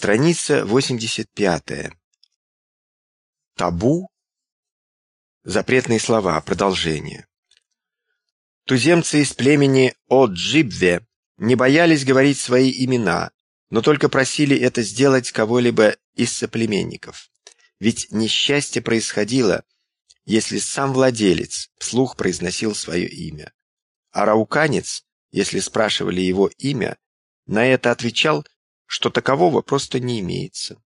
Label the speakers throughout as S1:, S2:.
S1: Страница 85. Табу. Запретные слова. Продолжение. Туземцы из племени Оджибве не боялись говорить свои имена, но только просили это сделать кого-либо из соплеменников. Ведь несчастье происходило, если сам владелец вслух произносил свое имя. А рауканец, если спрашивали его имя, на это отвечал что такового просто не имеется.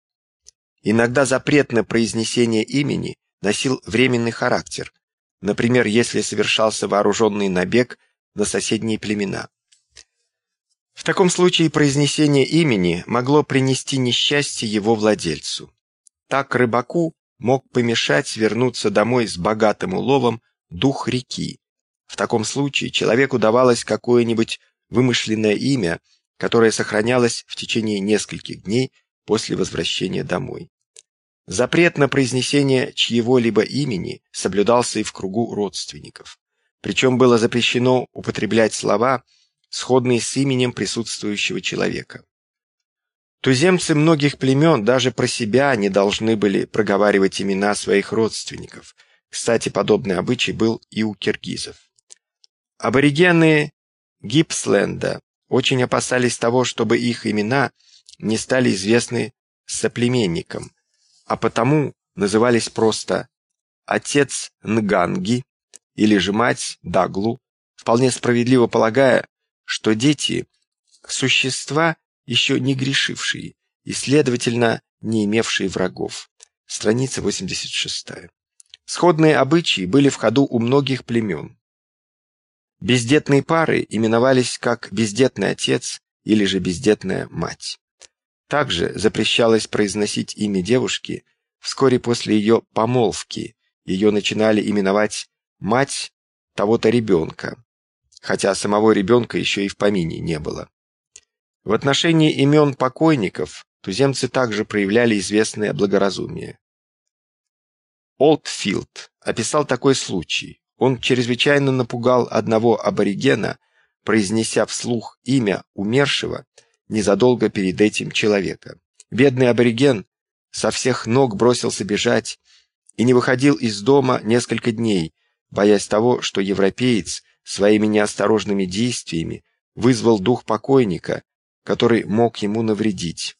S1: Иногда запрет на произнесение имени носил временный характер, например, если совершался вооруженный набег на соседние племена. В таком случае произнесение имени могло принести несчастье его владельцу. Так рыбаку мог помешать вернуться домой с богатым уловом дух реки. В таком случае человеку давалось какое-нибудь вымышленное имя – которое сохранялось в течение нескольких дней после возвращения домой. Запрет на произнесение чьего-либо имени соблюдался и в кругу родственников. Причем было запрещено употреблять слова, сходные с именем присутствующего человека. Туземцы многих племен даже про себя не должны были проговаривать имена своих родственников. Кстати, подобный обычай был и у киргизов. Аборигены Гипсленда очень опасались того, чтобы их имена не стали известны соплеменникам, а потому назывались просто «отец Нганги» или же «мать Даглу», вполне справедливо полагая, что дети – существа, еще не грешившие и, следовательно, не имевшие врагов. Страница 86. Сходные обычаи были в ходу у многих племен. Бездетные пары именовались как бездетный отец или же бездетная мать. Также запрещалось произносить имя девушки вскоре после ее помолвки. Ее начинали именовать «мать того-то ребенка», хотя самого ребенка еще и в помине не было. В отношении имен покойников туземцы также проявляли известное благоразумие. Олдфилд описал такой случай. Он чрезвычайно напугал одного аборигена, произнеся вслух имя умершего незадолго перед этим человека. Бедный абориген со всех ног бросился бежать и не выходил из дома несколько дней, боясь того, что европеец своими неосторожными действиями вызвал дух покойника, который мог ему навредить.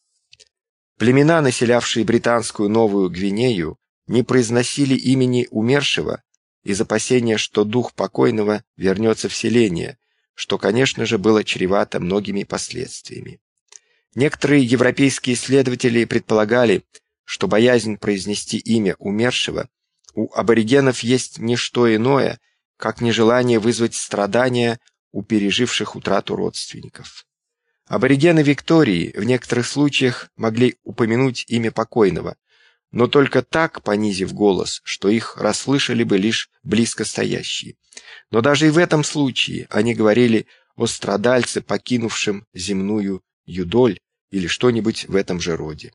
S1: Племена, населявшие британскую Новую Гвинею, не произносили имени умершего из опасения, что дух покойного вернется в селение, что, конечно же, было чревато многими последствиями. Некоторые европейские исследователи предполагали, что боязнь произнести имя умершего у аборигенов есть не что иное, как нежелание вызвать страдания у переживших утрату родственников. Аборигены Виктории в некоторых случаях могли упомянуть имя покойного, но только так, понизив голос, что их расслышали бы лишь близко стоящие. Но даже и в этом случае они говорили о страдальце, покинувшем земную юдоль или что-нибудь в этом же роде.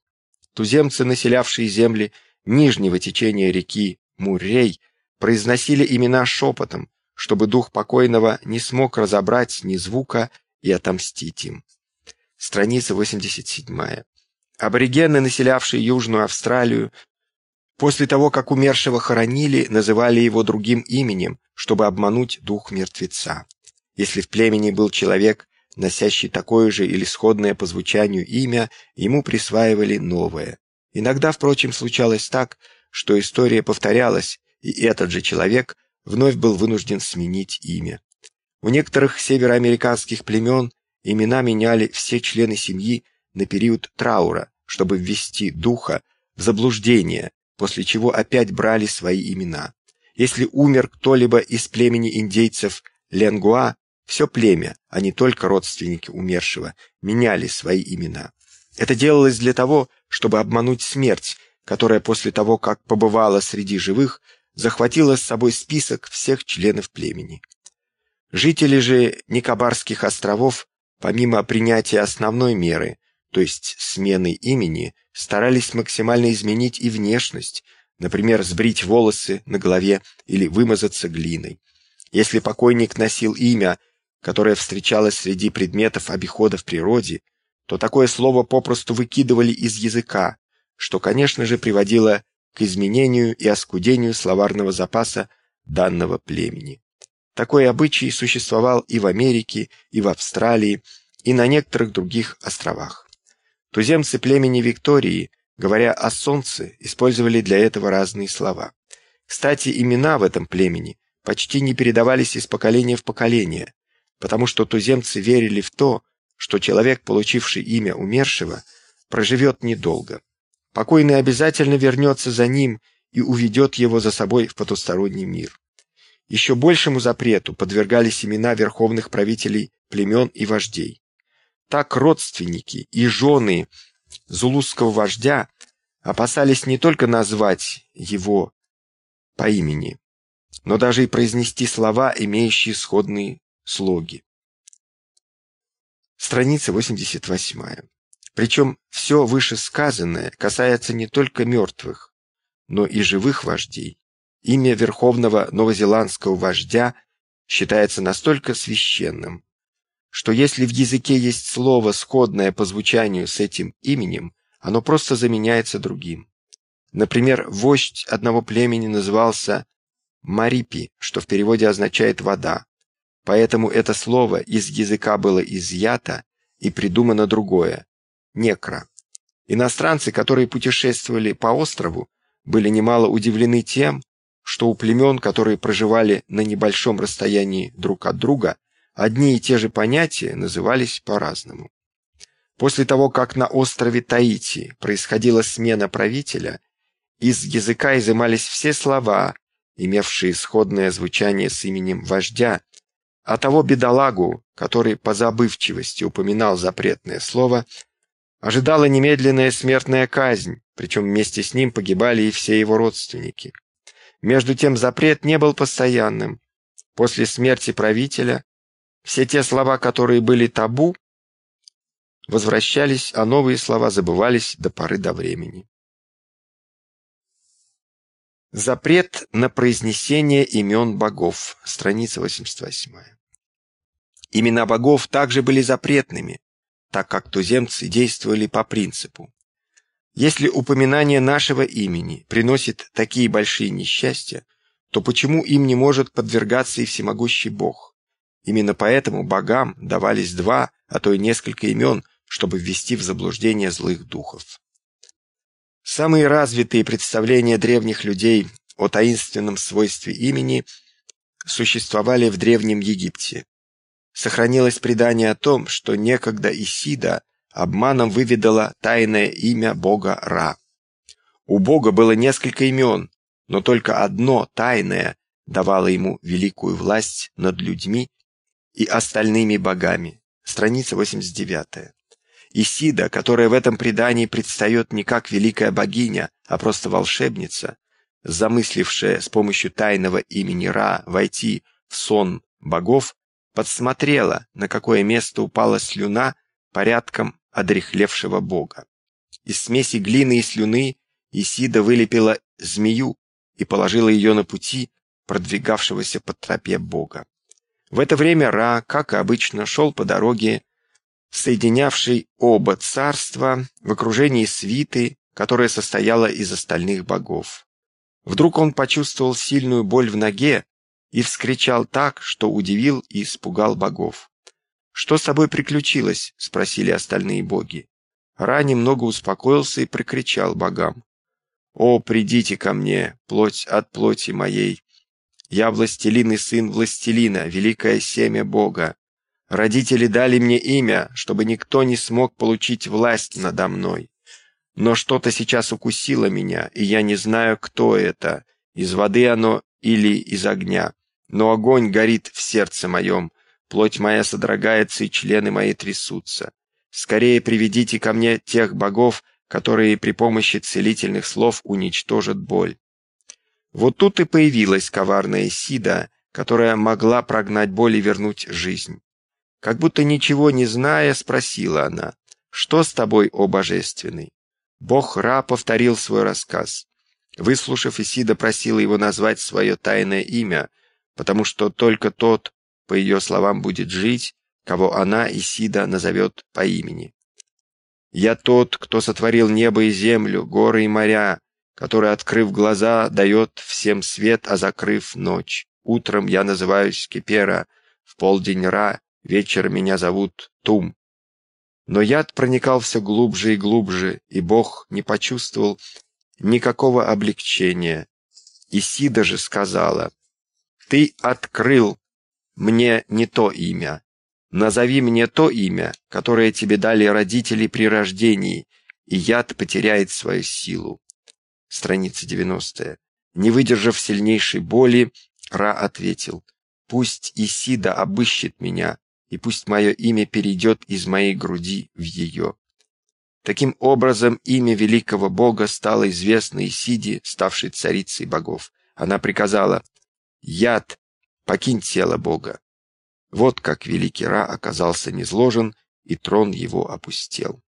S1: Туземцы, населявшие земли нижнего течения реки Муррей, произносили имена шепотом, чтобы дух покойного не смог разобрать ни звука и отомстить им. Страница 87. Аборигены, населявшие Южную Австралию, после того, как умершего хоронили, называли его другим именем, чтобы обмануть дух мертвеца. Если в племени был человек, носящий такое же или сходное по звучанию имя, ему присваивали новое. Иногда, впрочем, случалось так, что история повторялась, и этот же человек вновь был вынужден сменить имя. У некоторых североамериканских племен имена меняли все члены семьи на период траура, чтобы ввести духа в заблуждение, после чего опять брали свои имена. Если умер кто-либо из племени индейцев Ленгуа, все племя, а не только родственники умершего, меняли свои имена. Это делалось для того, чтобы обмануть смерть, которая после того, как побывала среди живых, захватила с собой список всех членов племени. Жители же Никобарских островов Помимо принятия основной меры, то есть смены имени, старались максимально изменить и внешность, например, сбрить волосы на голове или вымазаться глиной. Если покойник носил имя, которое встречалось среди предметов обихода в природе, то такое слово попросту выкидывали из языка, что, конечно же, приводило к изменению и оскудению словарного запаса данного племени. Такой обычай существовал и в Америке, и в Австралии, и на некоторых других островах. Туземцы племени Виктории, говоря о солнце, использовали для этого разные слова. Кстати, имена в этом племени почти не передавались из поколения в поколение, потому что туземцы верили в то, что человек, получивший имя умершего, проживет недолго. Покойный обязательно вернется за ним и уведет его за собой в потусторонний мир. Еще большему запрету подвергались имена верховных правителей племен и вождей. Так родственники и жены зулузского вождя опасались не только назвать его по имени, но даже и произнести слова, имеющие сходные слоги. Страница 88. Причем все вышесказанное касается не только мертвых, но и живых вождей. Имя верховного новозеландского вождя считается настолько священным, что если в языке есть слово, сходное по звучанию с этим именем, оно просто заменяется другим. Например, вождь одного племени назывался Марипи, что в переводе означает «вода». Поэтому это слово из языка было изъято и придумано другое – некро. Иностранцы, которые путешествовали по острову, были немало удивлены тем, что у племен, которые проживали на небольшом расстоянии друг от друга, одни и те же понятия назывались по-разному. После того, как на острове Таити происходила смена правителя, из языка изымались все слова, имевшие сходное звучание с именем вождя, а того бедолагу, который по забывчивости упоминал запретное слово, ожидала немедленная смертная казнь, причем вместе с ним погибали и все его родственники. Между тем запрет не был постоянным. После смерти правителя все те слова, которые были табу, возвращались, а новые слова забывались до поры до времени. Запрет на произнесение имен богов. Страница 88. Имена богов также были запретными, так как туземцы действовали по принципу. Если упоминание нашего имени приносит такие большие несчастья, то почему им не может подвергаться и всемогущий Бог? Именно поэтому богам давались два, а то и несколько имен, чтобы ввести в заблуждение злых духов. Самые развитые представления древних людей о таинственном свойстве имени существовали в Древнем Египте. Сохранилось предание о том, что некогда Исида обманом выведала тайное имя бога Ра. У бога было несколько имен, но только одно, тайное, давало ему великую власть над людьми и остальными богами. Страница 89. Исида, которая в этом предании предстает не как великая богиня, а просто волшебница, замыслившая с помощью тайного имени Ра войти в сон богов, подсмотрела, на какое место упала слюна порядком одрехлевшего бога. Из смеси глины и слюны Исида вылепила змею и положила ее на пути продвигавшегося по тропе бога. В это время Ра, как и обычно, шел по дороге, соединявшей оба царства в окружении свиты, которая состояла из остальных богов. Вдруг он почувствовал сильную боль в ноге и вскричал так, что удивил и испугал богов. «Что с тобой приключилось?» — спросили остальные боги. Ра немного успокоился и прикричал богам. «О, придите ко мне, плоть от плоти моей! Я властелин и сын властелина, великое семя Бога. Родители дали мне имя, чтобы никто не смог получить власть надо мной. Но что-то сейчас укусило меня, и я не знаю, кто это, из воды оно или из огня. Но огонь горит в сердце моем, плоть моя содрогается, и члены мои трясутся. Скорее приведите ко мне тех богов, которые при помощи целительных слов уничтожат боль. Вот тут и появилась коварная Сида, которая могла прогнать боль и вернуть жизнь. Как будто ничего не зная, спросила она, «Что с тобой, о божественный?» Бог Ра повторил свой рассказ. Выслушав, Исида просила его назвать свое тайное имя, потому что только тот, по ее словам, будет жить, кого она, Исида, назовет по имени. Я тот, кто сотворил небо и землю, горы и моря, который, открыв глаза, дает всем свет, а закрыв ночь. Утром я называюсь Кипера, в полдень Ра, вечером меня зовут Тум. Но яд проникал все глубже и глубже, и Бог не почувствовал никакого облегчения. Исида же сказала, «Ты открыл мне не то имя. Назови мне то имя, которое тебе дали родители при рождении, и яд потеряет свою силу». Страница 90. Не выдержав сильнейшей боли, Ра ответил, «Пусть Исида обыщет меня, и пусть мое имя перейдет из моей груди в ее». Таким образом, имя великого бога стало известно Исиде, ставшей царицей богов. Она приказала «Яд, покинь тело бога». Вот как великий Ра оказался низложен, и трон его опустел.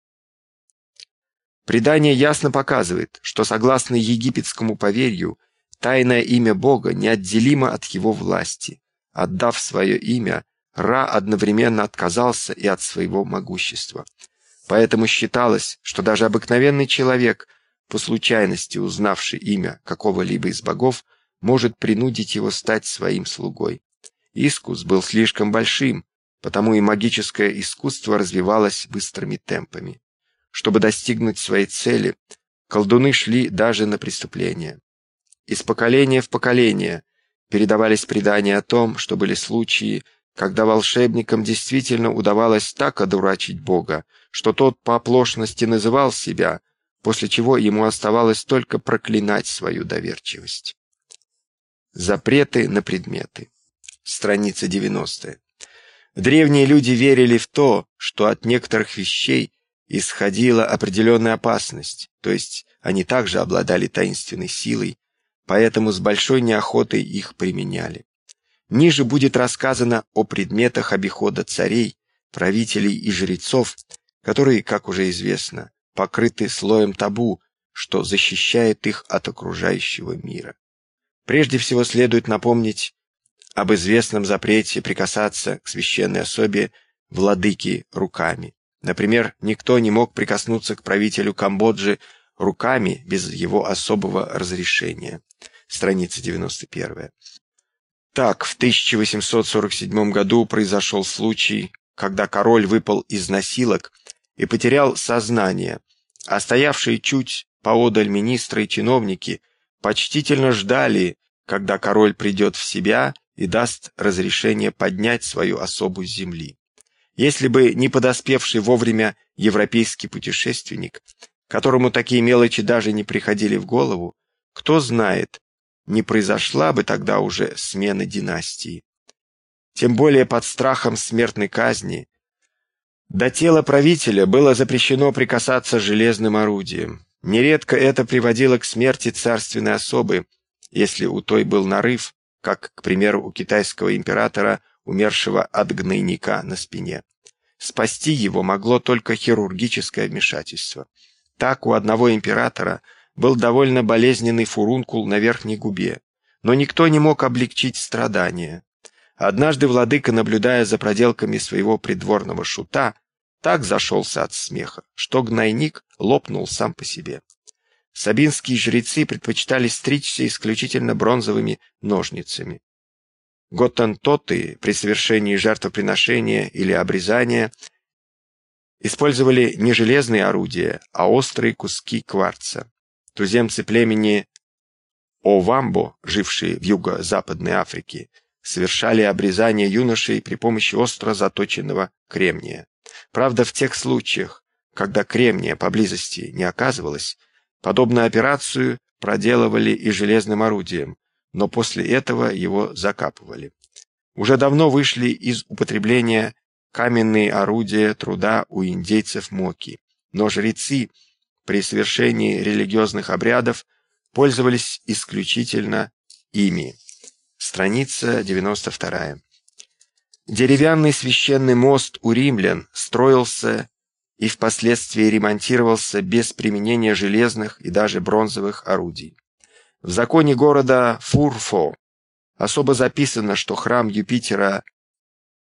S1: Предание ясно показывает, что согласно египетскому поверью, тайное имя Бога неотделимо от его власти. Отдав свое имя, Ра одновременно отказался и от своего могущества. Поэтому считалось, что даже обыкновенный человек, по случайности узнавший имя какого-либо из богов, может принудить его стать своим слугой. Искус был слишком большим, потому и магическое искусство развивалось быстрыми темпами. Чтобы достигнуть своей цели, колдуны шли даже на преступления. Из поколения в поколение передавались предания о том, что были случаи, когда волшебникам действительно удавалось так одурачить Бога, что тот по оплошности называл себя, после чего ему оставалось только проклинать свою доверчивость. Запреты на предметы. Страница 90. Древние люди верили в то, что от некоторых вещей исходила определенная опасность, то есть они также обладали таинственной силой, поэтому с большой неохотой их применяли. Ниже будет рассказано о предметах обихода царей, правителей и жрецов, которые, как уже известно, покрыты слоем табу, что защищает их от окружающего мира. Прежде всего следует напомнить об известном запрете прикасаться к священной особе владыки руками. Например, никто не мог прикоснуться к правителю Камбоджи руками без его особого разрешения. Страница 91. Так, в 1847 году произошел случай, когда король выпал из носилок и потерял сознание, а стоявшие чуть поодаль министры и чиновники почтительно ждали, когда король придет в себя и даст разрешение поднять свою особу с земли. Если бы не подоспевший вовремя европейский путешественник, которому такие мелочи даже не приходили в голову, кто знает, не произошла бы тогда уже смена династии. Тем более под страхом смертной казни до тела правителя было запрещено прикасаться железным орудием. Нередко это приводило к смерти царственной особы, если у той был нарыв, как, к примеру, у китайского императора, умершего от гнойника на спине. Спасти его могло только хирургическое вмешательство. Так у одного императора был довольно болезненный фурункул на верхней губе, но никто не мог облегчить страдания. Однажды владыка, наблюдая за проделками своего придворного шута, так зашелся от смеха, что гнойник лопнул сам по себе. Сабинские жрецы предпочитали стричься исключительно бронзовыми ножницами. Готтентоты при совершении жертвоприношения или обрезания использовали не железные орудия, а острые куски кварца. Туземцы племени Овамбо, жившие в юго-западной Африке, совершали обрезание юношей при помощи остро заточенного кремния. Правда, в тех случаях, когда кремния поблизости не оказывалось, подобную операцию проделывали и железным орудием, но после этого его закапывали. Уже давно вышли из употребления каменные орудия труда у индейцев Моки, но жрецы при совершении религиозных обрядов пользовались исключительно ими. Страница 92. Деревянный священный мост у римлян строился и впоследствии ремонтировался без применения железных и даже бронзовых орудий. В законе города Фурфо особо записано, что храм Юпитера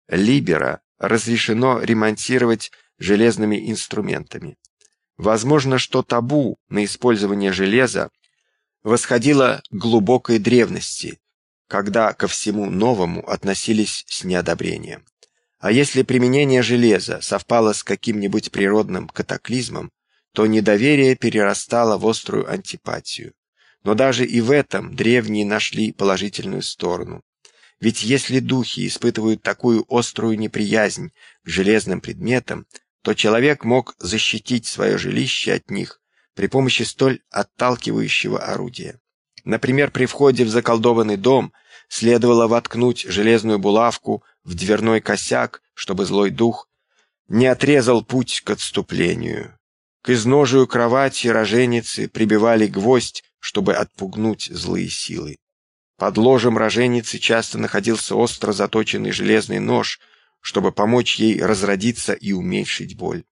S1: Либера разрешено ремонтировать железными инструментами. Возможно, что табу на использование железа восходило к глубокой древности, когда ко всему новому относились с неодобрением. А если применение железа совпало с каким-нибудь природным катаклизмом, то недоверие перерастало в острую антипатию. Но даже и в этом древние нашли положительную сторону. Ведь если духи испытывают такую острую неприязнь к железным предметам, то человек мог защитить свое жилище от них при помощи столь отталкивающего орудия. Например, при входе в заколдованный дом следовало воткнуть железную булавку в дверной косяк, чтобы злой дух не отрезал путь к отступлению. К изножию кровати роженицы прибивали гвоздь, чтобы отпугнуть злые силы. Под ложем роженицы часто находился остро заточенный железный нож, чтобы помочь ей разродиться и уменьшить боль.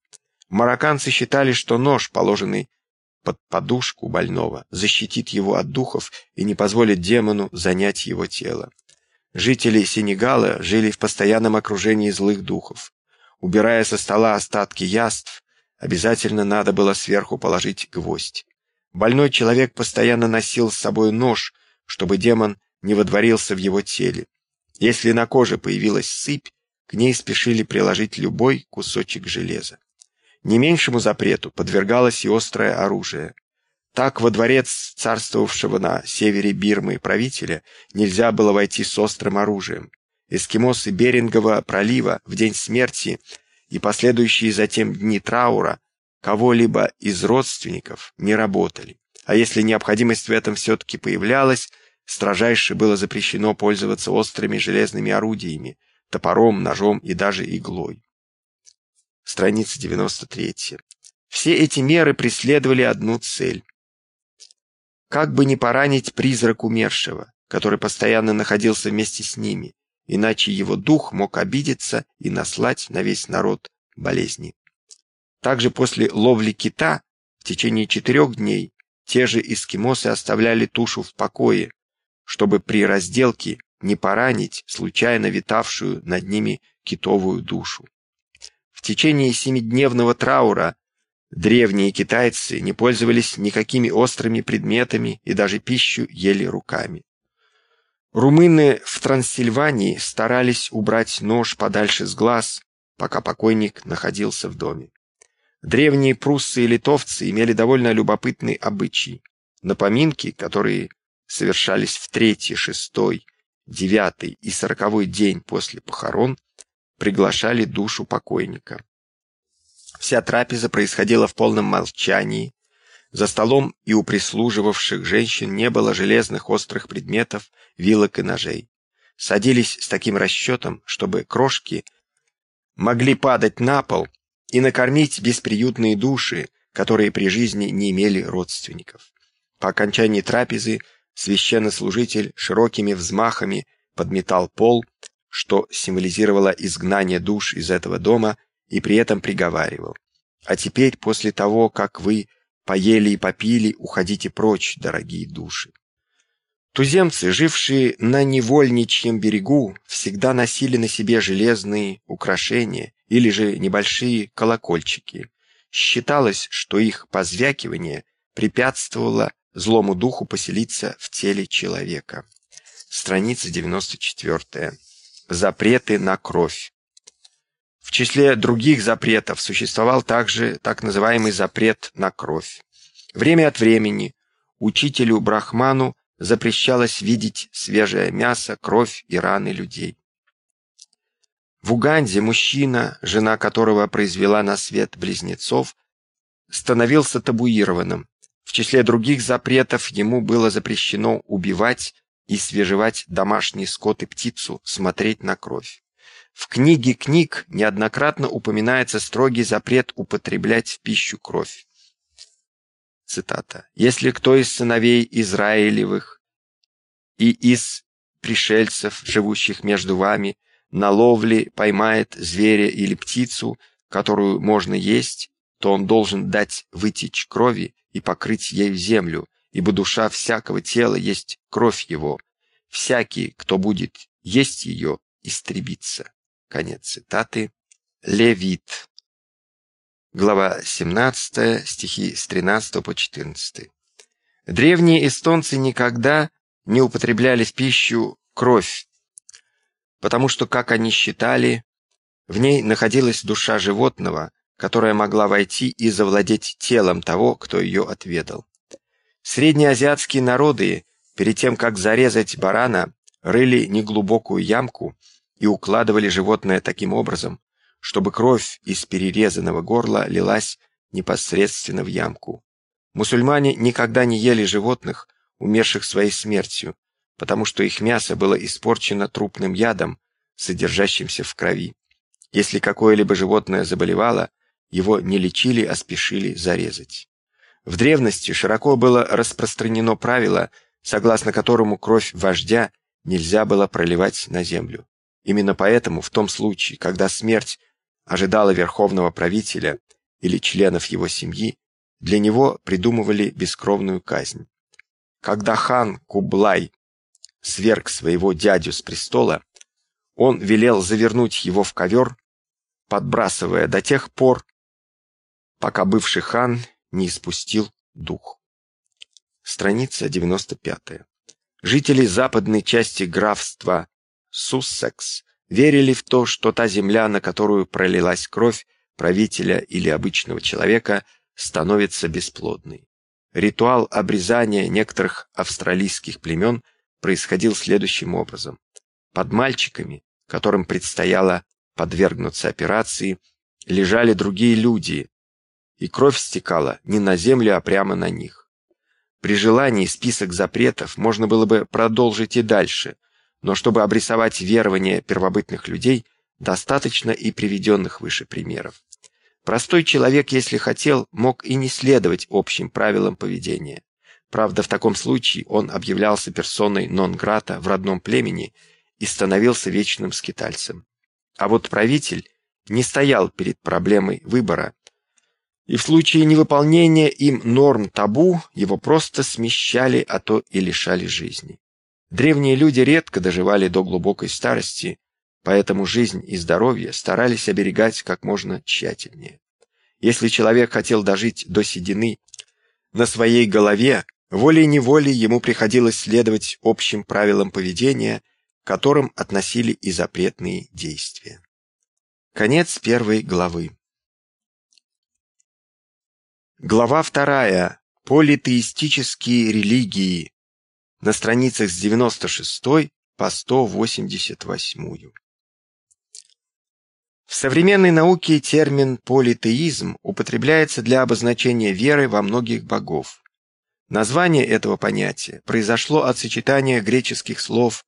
S1: Марокканцы считали, что нож, положенный под подушку больного, защитит его от духов и не позволит демону занять его тело. Жители Сенегала жили в постоянном окружении злых духов. Убирая со стола остатки яств, обязательно надо было сверху положить гвоздь. Больной человек постоянно носил с собой нож, чтобы демон не водворился в его теле. Если на коже появилась сыпь, к ней спешили приложить любой кусочек железа. Не меньшему запрету подвергалось и острое оружие. Так во дворец царствовавшего на севере Бирмы правителя нельзя было войти с острым оружием. Эскимосы Берингового пролива в день смерти и последующие затем дни траура кого-либо из родственников не работали. А если необходимость в этом все-таки появлялась, строжайше было запрещено пользоваться острыми железными орудиями, топором, ножом и даже иглой страница 93. Все эти меры преследовали одну цель. Как бы не поранить призрак умершего, который постоянно находился вместе с ними, иначе его дух мог обидеться и наслать на весь народ болезни. Также после ловли кита в течение четырех дней те же эскимосы оставляли тушу в покое, чтобы при разделке не поранить случайно витавшую над ними китовую душу. В течение семидневного траура древние китайцы не пользовались никакими острыми предметами и даже пищу ели руками. Румыны в Трансильвании старались убрать нож подальше с глаз, пока покойник находился в доме. Древние пруссы и литовцы имели довольно любопытный обычай. На поминки, которые совершались в третий, шестой, девятый и сороковой день после похорон, приглашали душу покойника. Вся трапеза происходила в полном молчании. За столом и у прислуживавших женщин не было железных острых предметов, вилок и ножей. Садились с таким расчетом, чтобы крошки могли падать на пол и накормить бесприютные души, которые при жизни не имели родственников. По окончании трапезы священнослужитель широкими взмахами подметал пол, что символизировало изгнание душ из этого дома, и при этом приговаривал. «А теперь, после того, как вы поели и попили, уходите прочь, дорогие души». Туземцы, жившие на невольничьем берегу, всегда носили на себе железные украшения или же небольшие колокольчики. Считалось, что их позвякивание препятствовало злому духу поселиться в теле человека. Страница 94 запреты на кровь. В числе других запретов существовал также так называемый запрет на кровь. Время от времени учителю Брахману запрещалось видеть свежее мясо, кровь и раны людей. В Уганде мужчина, жена которого произвела на свет близнецов, становился табуированным. В числе других запретов ему было запрещено убивать и свежевать домашний скот и птицу, смотреть на кровь. В книге книг неоднократно упоминается строгий запрет употреблять в пищу кровь. Цитата. «Если кто из сыновей Израилевых и из пришельцев, живущих между вами, на ловле поймает зверя или птицу, которую можно есть, то он должен дать вытечь крови и покрыть ею землю, ибо душа всякого тела есть кровь его. Всякий, кто будет есть ее, истребится. Конец цитаты. Левит. глава 17, стихи с 13 по 14. Древние эстонцы никогда не употребляли в пищу кровь, потому что, как они считали, в ней находилась душа животного, которая могла войти и завладеть телом того, кто ее отведал. Среднеазиатские народы, перед тем, как зарезать барана, рыли неглубокую ямку и укладывали животное таким образом, чтобы кровь из перерезанного горла лилась непосредственно в ямку. Мусульмане никогда не ели животных, умерших своей смертью, потому что их мясо было испорчено трупным ядом, содержащимся в крови. Если какое-либо животное заболевало, его не лечили, а спешили зарезать. В древности широко было распространено правило, согласно которому кровь вождя нельзя было проливать на землю. Именно поэтому в том случае, когда смерть ожидала верховного правителя или членов его семьи, для него придумывали бескровную казнь. Когда хан Кублай сверг своего дядю с престола, он велел завернуть его в ковер, подбрасывая до тех пор, пока бывший хан не испустил дух. Страница 95. Жители западной части графства Суссекс верили в то, что та земля, на которую пролилась кровь правителя или обычного человека, становится бесплодной. Ритуал обрезания некоторых австралийских племен происходил следующим образом. Под мальчиками, которым предстояло подвергнуться операции, лежали другие люди, и кровь стекала не на землю, а прямо на них. При желании список запретов можно было бы продолжить и дальше, но чтобы обрисовать верования первобытных людей, достаточно и приведенных выше примеров. Простой человек, если хотел, мог и не следовать общим правилам поведения. Правда, в таком случае он объявлялся персоной нон-грата в родном племени и становился вечным скитальцем. А вот правитель не стоял перед проблемой выбора, и в случае невыполнения им норм табу его просто смещали, а то и лишали жизни. Древние люди редко доживали до глубокой старости, поэтому жизнь и здоровье старались оберегать как можно тщательнее. Если человек хотел дожить до седины на своей голове, волей-неволей ему приходилось следовать общим правилам поведения, к которым относили и запретные действия. Конец первой главы. Глава вторая. Политеистические религии. На страницах с 96 по 188. В современной науке термин политеизм употребляется для обозначения веры во многих богов. Название этого понятия произошло от сочетания греческих слов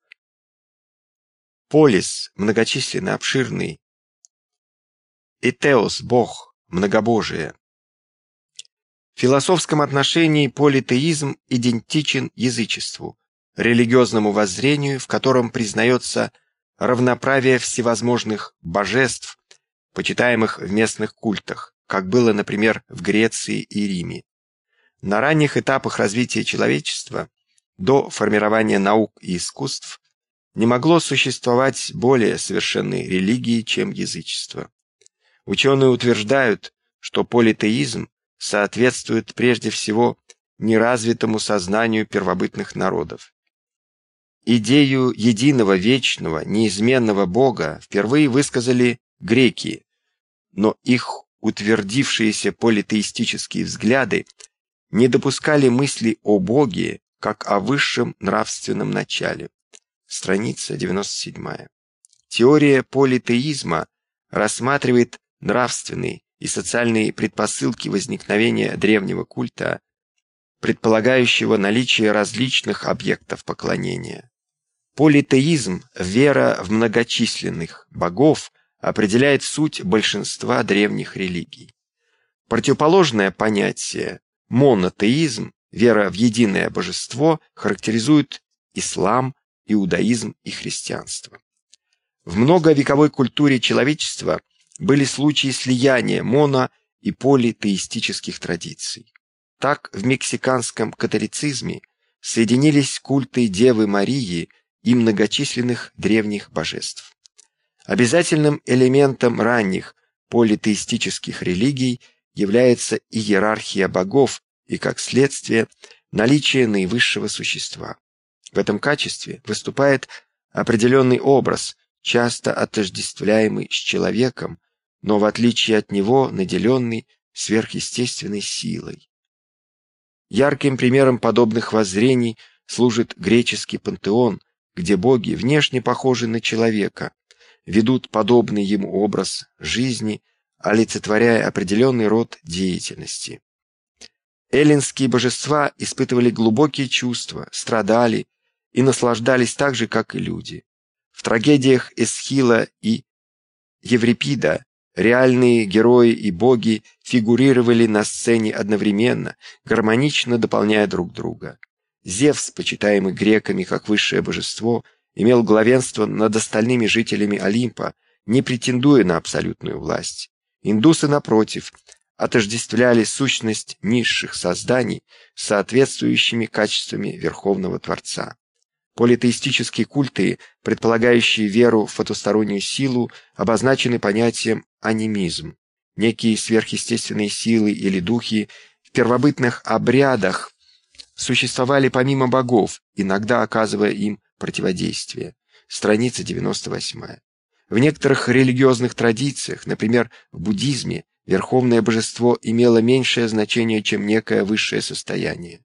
S1: «полис» – многочисленно обширный, и «теос» – бог, многобожие. В философском отношении политеизм идентичен язычеству, религиозному воззрению, в котором признается – равноправие всевозможных божеств, почитаемых в местных культах, как было, например, в Греции и Риме. На ранних этапах развития человечества, до формирования наук и искусств, не могло существовать более совершенной религии, чем язычество. Ученые утверждают, что политеизм соответствует прежде всего неразвитому сознанию первобытных народов. Идею единого, вечного, неизменного Бога впервые высказали греки, но их утвердившиеся политеистические взгляды не допускали мысли о Боге как о высшем нравственном начале. Страница 97. Теория политеизма рассматривает нравственные и социальные предпосылки возникновения древнего культа, предполагающего наличие различных объектов поклонения. Политеизм, вера в многочисленных богов, определяет суть большинства древних религий. Противоположное понятие монотеизм, вера в единое божество, характеризует ислам, иудаизм и христианство. В многовековой культуре человечества были случаи слияния моно- и политеистических традиций. Так в мексиканском католицизме соединились культы Девы Марии и многочисленных древних божеств. Обязательным элементом ранних политеистических религий является иерархия богов и, как следствие, наличие наивысшего существа. В этом качестве выступает определенный образ, часто отождествляемый с человеком, но в отличие от него наделенный сверхъестественной силой. Ярким примером подобных воззрений служит греческий пантеон, где боги внешне похожи на человека, ведут подобный ему образ жизни, олицетворяя определенный род деятельности. Эллинские божества испытывали глубокие чувства, страдали и наслаждались так же, как и люди. В трагедиях Эсхила и Еврипида реальные герои и боги фигурировали на сцене одновременно, гармонично дополняя друг друга. Зевс, почитаемый греками как высшее божество, имел главенство над остальными жителями Олимпа, не претендуя на абсолютную власть. Индусы, напротив, отождествляли сущность низших созданий с соответствующими качествами Верховного Творца. Политеистические культы, предполагающие веру в потустороннюю силу, обозначены понятием анимизм. Некие сверхъестественные силы или духи в первобытных обрядах существовали помимо богов, иногда оказывая им противодействие. Страница 98. В некоторых религиозных традициях, например, в буддизме, верховное божество имело меньшее значение, чем некое высшее состояние.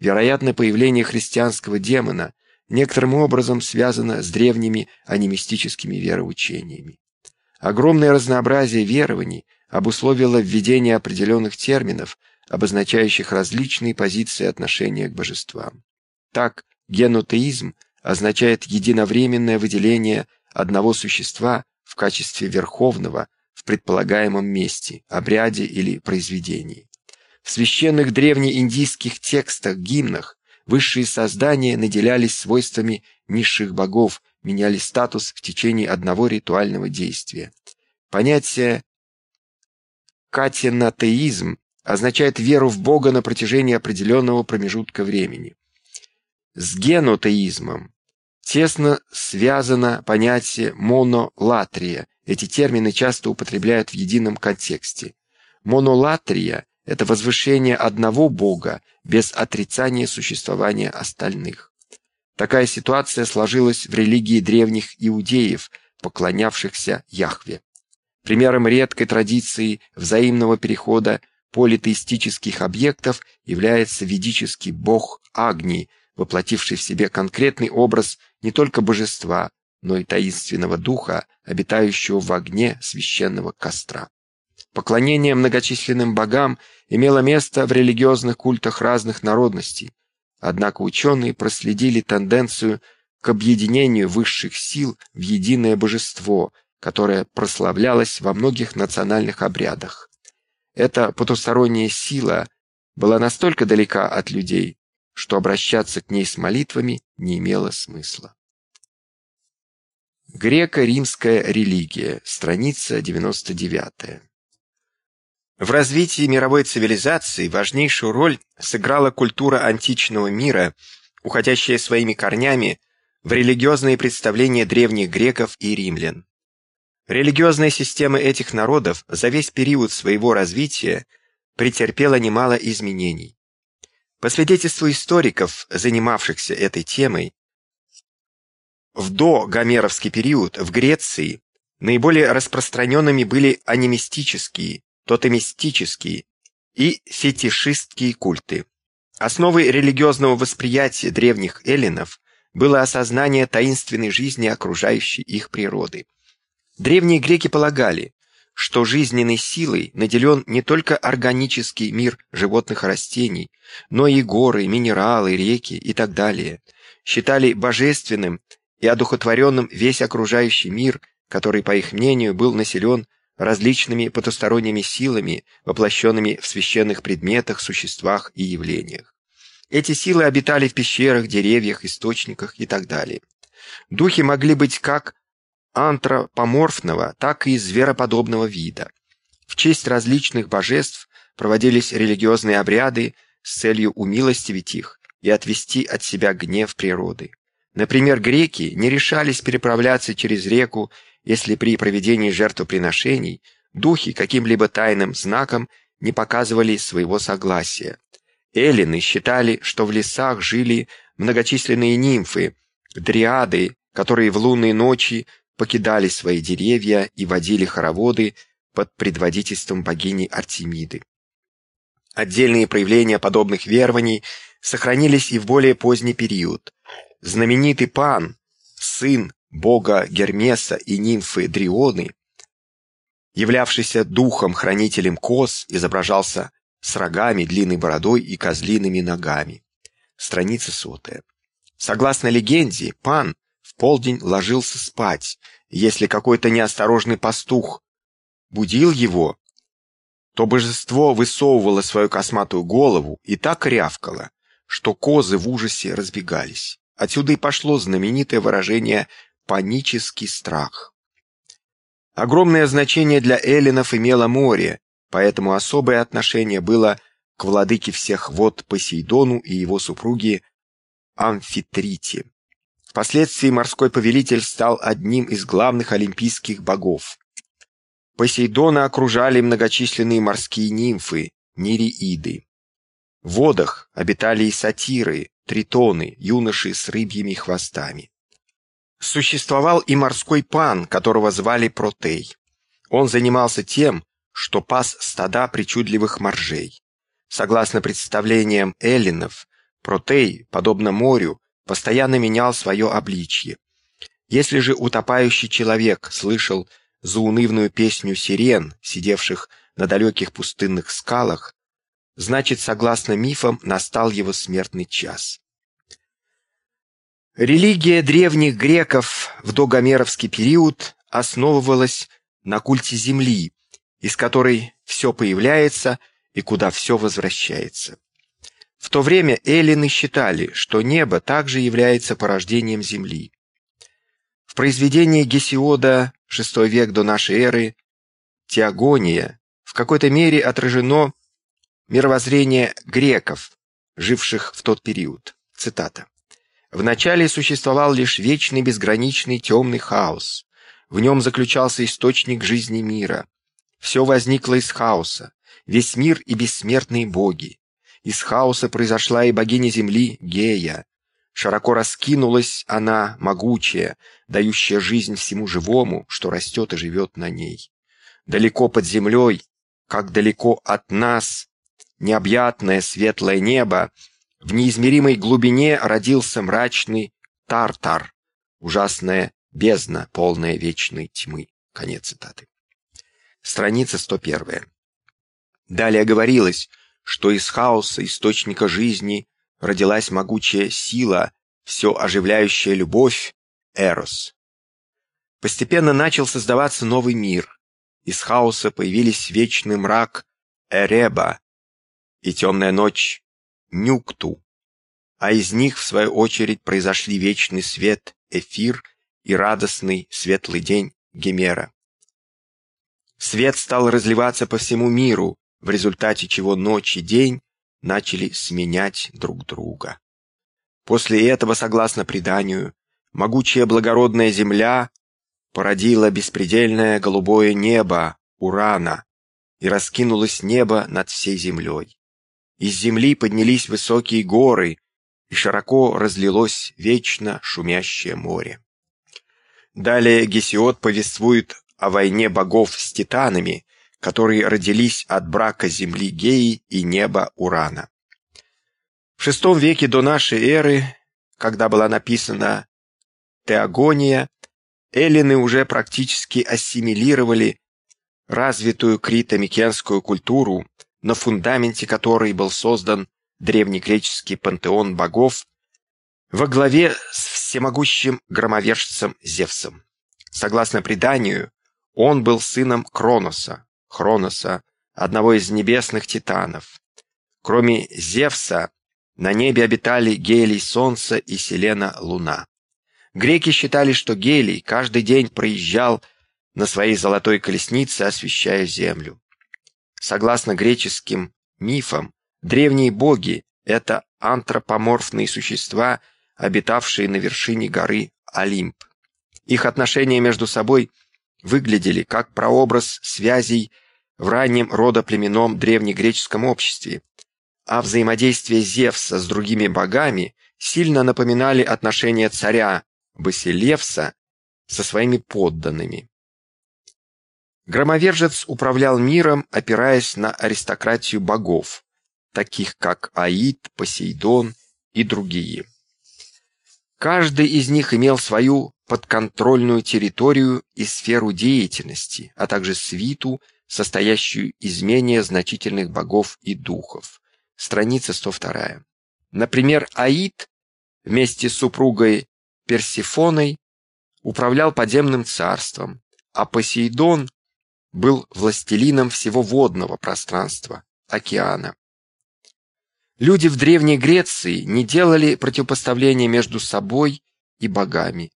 S1: Вероятно, появление христианского демона некоторым образом связано с древними анимистическими вероучениями. Огромное разнообразие верований обусловило введение определенных терминов, обозначающих различные позиции отношения к божествам. Так, генотеизм означает единовременное выделение одного существа в качестве верховного в предполагаемом месте, обряде или произведении. В священных древнеиндийских текстах, гимнах, высшие создания наделялись свойствами низших богов, меняли статус в течение одного ритуального действия. Понятие катенатеизм означает веру в Бога на протяжении определенного промежутка времени. С генотеизмом тесно связано понятие монолатрия. Эти термины часто употребляют в едином контексте. Монолатрия – это возвышение одного Бога без отрицания существования остальных. Такая ситуация сложилась в религии древних иудеев, поклонявшихся Яхве. Примером редкой традиции взаимного перехода политеистических объектов является ведический бог Агни, воплотивший в себе конкретный образ не только божества, но и таинственного духа, обитающего в огне священного костра. Поклонение многочисленным богам имело место в религиозных культах разных народностей, однако ученые проследили тенденцию к объединению высших сил в единое божество, которое прославлялось во многих национальных обрядах. Эта потусторонняя сила была настолько далека от людей, что обращаться к ней с молитвами не имело смысла. Греко-римская религия, страница 99. В развитии мировой цивилизации важнейшую роль сыграла культура античного мира, уходящая своими корнями в религиозные представления древних греков и римлян. Религиозная система этих народов за весь период своего развития претерпела немало изменений. По свидетельству историков, занимавшихся этой темой, в до-гомеровский период в Греции наиболее распространенными были анимистические, тотемистические и фетишистские культы. Основой религиозного восприятия древних эллинов было осознание таинственной жизни окружающей их природы. Древние греки полагали, что жизненной силой наделен не только органический мир животных и растений, но и горы, минералы, реки и так далее. Считали божественным и одухотворенным весь окружающий мир, который, по их мнению, был населен различными потусторонними силами, воплощенными в священных предметах, существах и явлениях. Эти силы обитали в пещерах, деревьях, источниках и так далее. Духи могли быть как антропоморфного, так и звероподобного вида. В честь различных божеств проводились религиозные обряды с целью умилостивить их и отвести от себя гнев природы. Например, греки не решались переправляться через реку, если при проведении жертвоприношений духи каким-либо тайным знаком не показывали своего согласия. Эллины считали, что в лесах жили многочисленные нимфы, дриады, которые в лунные ночи покидали свои деревья и водили хороводы под предводительством богини Артемиды. Отдельные проявления подобных верований сохранились и в более поздний период. Знаменитый Пан, сын бога Гермеса и нимфы Дрионы, являвшийся духом-хранителем коз, изображался с рогами, длинной бородой и козлиными ногами. Страница сотая. Согласно легенде, Пан в полдень ложился спать. Если какой-то неосторожный пастух будил его, то божество высовывало свою косматую голову и так рявкало, что козы в ужасе разбегались. Отсюда и пошло знаменитое выражение «панический страх». Огромное значение для эллинов имело море, поэтому особое отношение было к владыке всех вод Посейдону и его супруге Амфитрите. Впоследствии морской повелитель стал одним из главных олимпийских богов. Посейдона окружали многочисленные морские нимфы, нереиды. В водах обитали и сатиры, тритоны, юноши с рыбьими хвостами. Существовал и морской пан, которого звали Протей. Он занимался тем, что пас стада причудливых моржей. Согласно представлениям эллинов, Протей, подобно морю, постоянно менял свое обличье. Если же утопающий человек слышал заунывную песню сирен, сидевших на далеких пустынных скалах, значит, согласно мифам, настал его смертный час. Религия древних греков в догомеровский период основывалась на культе земли, из которой все появляется и куда все возвращается. В то время эллины считали, что небо также является порождением земли. В произведении Гесиода VI век до нашей эры «Теогония» в какой-то мере отражено мировоззрение греков, живших в тот период. Цитата. «Вначале существовал лишь вечный безграничный темный хаос. В нем заключался источник жизни мира. Все возникло из хаоса, весь мир и бессмертные боги. Из хаоса произошла и богиня земли Гея, Широко раскинулась она, могучая, дающая жизнь всему живому, что растет и живет на ней. Далеко под землей, как далеко от нас, необъятное светлое небо, в неизмеримой глубине родился мрачный Тартар, ужасная бездна, полная вечной тьмы. Конец цитаты. Страница 101. Далее говорилось, что из хаоса, источника жизни, родилась могучая сила, все оживляющая любовь, Эрос. Постепенно начал создаваться новый мир. Из хаоса появились вечный мрак Эреба и темная ночь Нюкту, а из них, в свою очередь, произошли вечный свет Эфир и радостный светлый день Гемера. Свет стал разливаться по всему миру, в результате чего ночь и день начали сменять друг друга. После этого, согласно преданию, могучая благородная земля породила беспредельное голубое небо Урана, и раскинулось небо над всей землей. Из земли поднялись высокие горы, и широко разлилось вечно шумящее море. Далее Гесиод повествует о войне богов с титанами, которые родились от брака земли Геи и неба Урана. В VI веке до нашей эры, когда была написана Теогония, эллины уже практически ассимилировали развитую крито-микенскую культуру, на фундаменте которой был создан древнегреческий пантеон богов во главе с всемогущим громовержцем Зевсом. Согласно преданию, он был сыном Кроноса, Хроноса, одного из небесных титанов. Кроме Зевса, на небе обитали Гелий Солнце и Селена Луна. Греки считали, что Гелий каждый день проезжал на своей золотой колеснице, освещая землю. Согласно греческим мифам, древние боги — это антропоморфные существа, обитавшие на вершине горы Олимп. Их отношения между собой выглядели как прообраз связей в раннем родоплеменном древнегреческом обществе, а взаимодействие Зевса с другими богами сильно напоминали отношения царя Басилевса со своими подданными. Громовержец управлял миром, опираясь на аристократию богов, таких как Аид, Посейдон и другие. Каждый из них имел свою подконтрольную территорию и сферу деятельности, а также свиту, состоящую из менее значительных богов и духов. Страница 102. Например, Аид вместе с супругой Персифоной управлял подземным царством, а Посейдон был властелином всего водного пространства, океана. Люди в Древней Греции не делали противопоставления между собой и богами.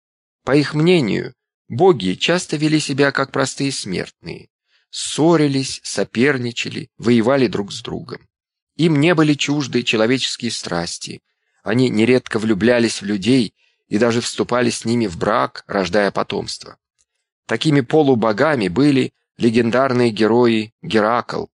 S1: По их мнению, боги часто вели себя как простые смертные, ссорились, соперничали, воевали друг с другом. Им не были чужды человеческие страсти, они нередко влюблялись в людей и даже вступали с ними в брак, рождая потомство. Такими полубогами были легендарные герои Геракл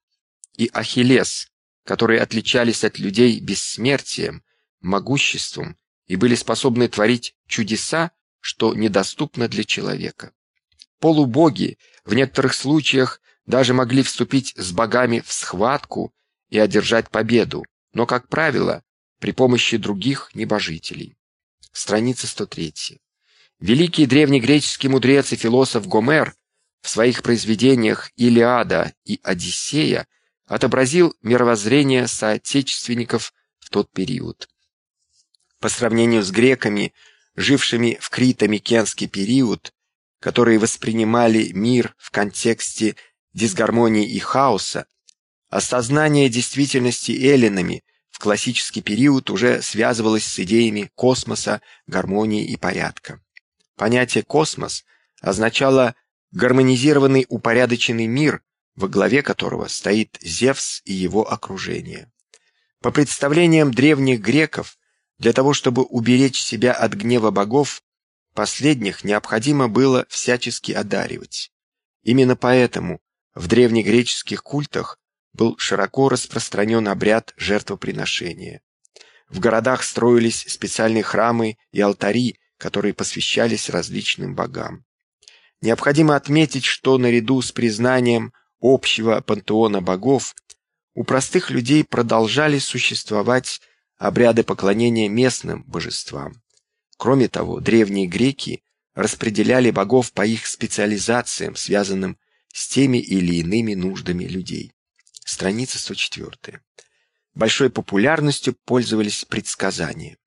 S1: и Ахиллес, которые отличались от людей бессмертием, могуществом и были способны творить чудеса, что недоступно для человека. Полубоги в некоторых случаях даже могли вступить с богами в схватку и одержать победу, но, как правило, при помощи других небожителей. Страница 103. Великий древнегреческий мудрец и философ Гомер в своих произведениях «Илиада» и «Одиссея» отобразил мировоззрение соотечественников в тот период. По сравнению с греками, жившими в крито-микенский период, которые воспринимали мир в контексте дисгармонии и хаоса, осознание действительности эллинами в классический период уже связывалось с идеями космоса, гармонии и порядка. Понятие «космос» означало гармонизированный упорядоченный мир, во главе которого стоит Зевс и его окружение. По представлениям древних греков, для того, чтобы уберечь себя от гнева богов, последних необходимо было всячески одаривать. Именно поэтому в древнегреческих культах был широко распространен обряд жертвоприношения. В городах строились специальные храмы и алтари, которые посвящались различным богам. Необходимо отметить, что наряду с признанием общего пантеона богов у простых людей продолжали существовать обряды поклонения местным божествам. Кроме того, древние греки распределяли богов по их специализациям, связанным с теми или иными нуждами людей. Страница 104. Большой популярностью пользовались предсказания.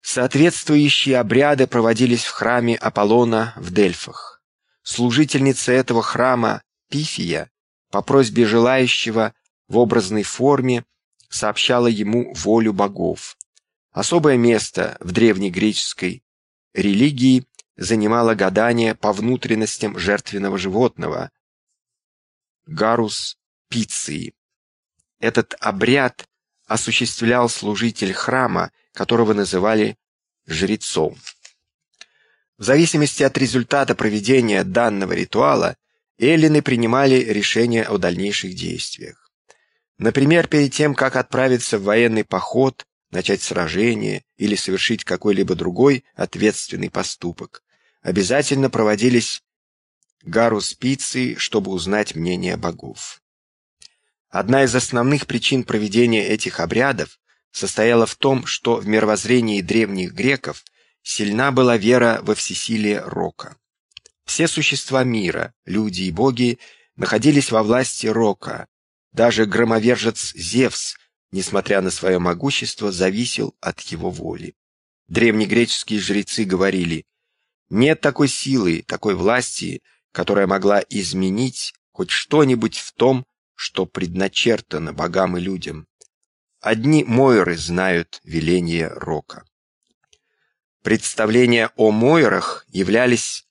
S1: Соответствующие обряды проводились в храме Аполлона в Дельфах. Служительница этого храма Пифия по просьбе желающего в образной форме сообщала ему волю богов. Особое место в древнегреческой религии занимало гадание по внутренностям жертвенного животного Гарус Пиции. Этот обряд осуществлял служитель храма, которого называли жрецом. В зависимости от результата проведения данного ритуала, эллины принимали решения о дальнейших действиях. Например, перед тем, как отправиться в военный поход, начать сражение или совершить какой-либо другой ответственный поступок, обязательно проводились гаруспиции, чтобы узнать мнение богов. Одна из основных причин проведения этих обрядов состояла в том, что в мировоззрении древних греков сильна была вера во всесилие Рока. Все существа мира, люди и боги, находились во власти Рока. Даже громовержец Зевс, несмотря на свое могущество, зависел от его воли. Древнегреческие жрецы говорили, нет такой силы, такой власти, которая могла изменить хоть что-нибудь в том, что предначертано богам и людям. Одни Мойры знают веление Рока. Представления о Мойрах являлись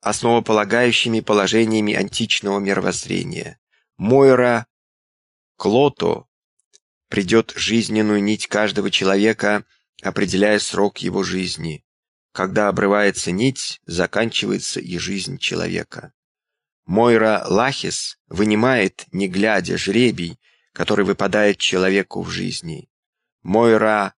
S1: основополагающими положениями античного мировоззрения. Мойра Клото придет жизненную нить каждого человека, определяя срок его жизни. Когда обрывается нить, заканчивается и жизнь человека. Мойра Лахис вынимает, не глядя, жребий, который выпадает человеку в жизни. Мойра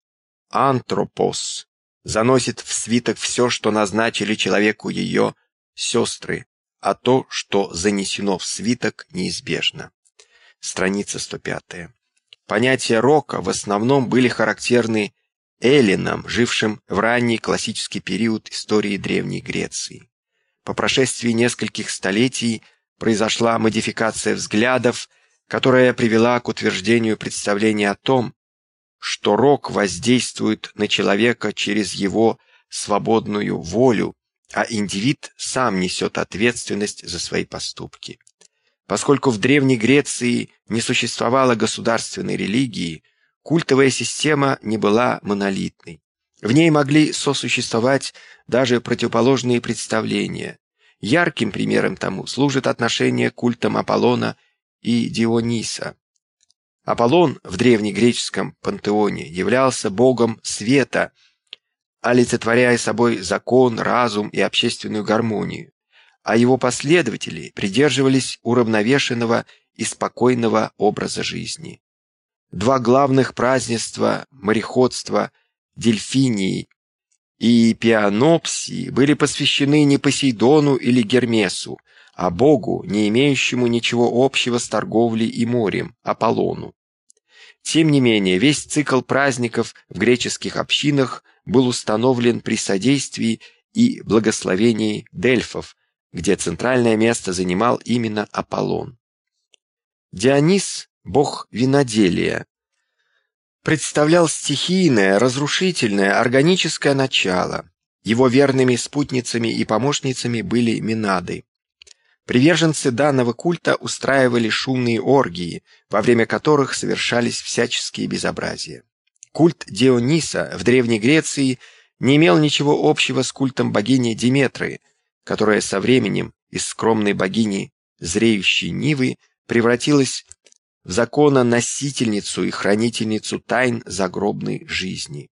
S1: Антропос заносит в свиток все, что назначили человеку ее сестры, а то, что занесено в свиток, неизбежно. Страница 105. Понятия рока в основном были характерны эллинам, жившим в ранний классический период истории Древней Греции. По прошествии нескольких столетий произошла модификация взглядов, которая привела к утверждению представления о том, что рок воздействует на человека через его свободную волю, а индивид сам несет ответственность за свои поступки. Поскольку в Древней Греции не существовало государственной религии, культовая система не была монолитной. В ней могли сосуществовать даже противоположные представления. Ярким примером тому служит отношение культам Аполлона и Диониса. Аполлон в древнегреческом пантеоне являлся богом света, олицетворяя собой закон, разум и общественную гармонию, а его последователи придерживались уравновешенного и спокойного образа жизни. Два главных празднества мореходства Дельфинии и Пианопсии были посвящены не Посейдону или Гермесу, а богу, не имеющему ничего общего с торговлей и морем, Аполлону. Тем не менее, весь цикл праздников в греческих общинах был установлен при содействии и благословении дельфов, где центральное место занимал именно Аполлон. Дионис, бог виноделия, представлял стихийное, разрушительное, органическое начало. Его верными спутницами и помощницами были Минады. Приверженцы данного культа устраивали шумные оргии, во время которых совершались всяческие безобразия. Культ Диониса в Древней Греции не имел ничего общего с культом богини Диметры, которая со временем из скромной богини зреющей Нивы превратилась в закононосительницу и хранительницу тайн загробной жизни.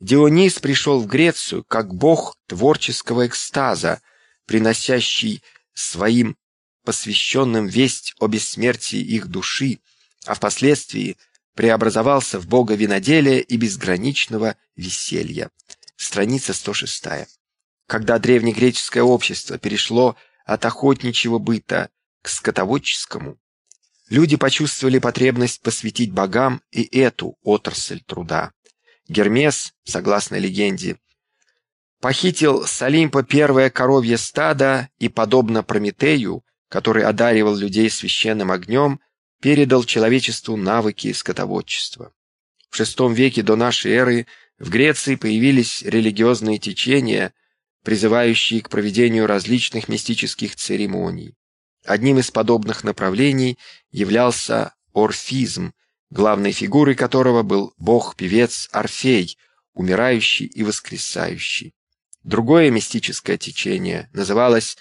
S1: Дионис пришел в Грецию как бог творческого экстаза, приносящий своим посвященным весть о бессмертии их души, а впоследствии преобразовался в бога виноделия и безграничного веселья. Страница 106. Когда древнегреческое общество перешло от охотничьего быта к скотоводческому, люди почувствовали потребность посвятить богам и эту отрасль труда. Гермес, согласно легенде, похитил с Олимпа первое коровье стадо и, подобно Прометею, который одаривал людей священным огнем, передал человечеству навыки скотоводчества. В VI веке до нашей эры в Греции появились религиозные течения, призывающие к проведению различных мистических церемоний. Одним из подобных направлений являлся орфизм, главной фигурой которого был бог-певец Орфей, умирающий и воскресающий. Другое мистическое течение называлось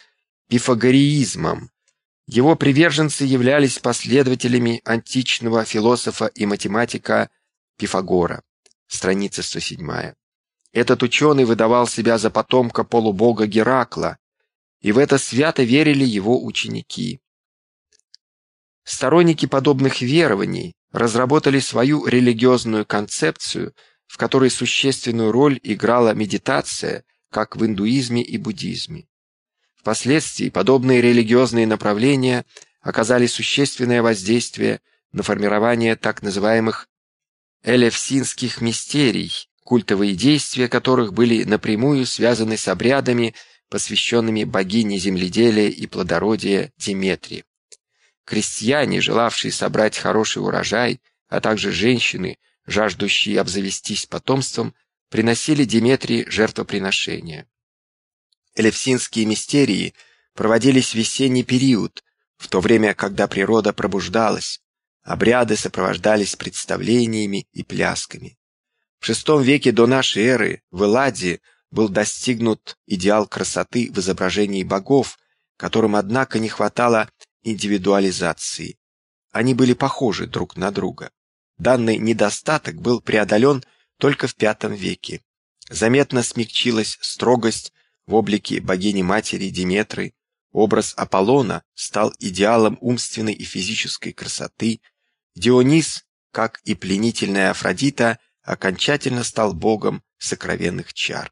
S1: пифагореизмом. Его приверженцы являлись последователями античного философа и математика Пифагора. Страница 107. Этот ученый выдавал себя за потомка полубога Геракла, и в это свято верили его ученики. Сторонники подобных верований разработали свою религиозную концепцию, в которой существенную роль играла медитация, как в индуизме и буддизме. Впоследствии подобные религиозные направления оказали существенное воздействие на формирование так называемых элевсинских мистерий, культовые действия которых были напрямую связаны с обрядами, посвященными богине земледелия и плодородия Диметре. Крестьяне, желавшие собрать хороший урожай, а также женщины, жаждущие обзавестись потомством, приносили Диметрии жертвоприношения. Элевсинские мистерии проводились в весенний период, в то время, когда природа пробуждалась. Обряды сопровождались представлениями и плясками. В VI веке до нашей эры в Элладе был достигнут идеал красоты в изображении богов, которым, однако, не хватало индивидуализации. Они были похожи друг на друга. Данный недостаток был преодолен только в V веке. Заметно смягчилась строгость в облике богини-матери Диметры, Образ Аполлона стал идеалом умственной и физической красоты. Дионис, как и пленительная Афродита, окончательно стал богом сокровенных чар.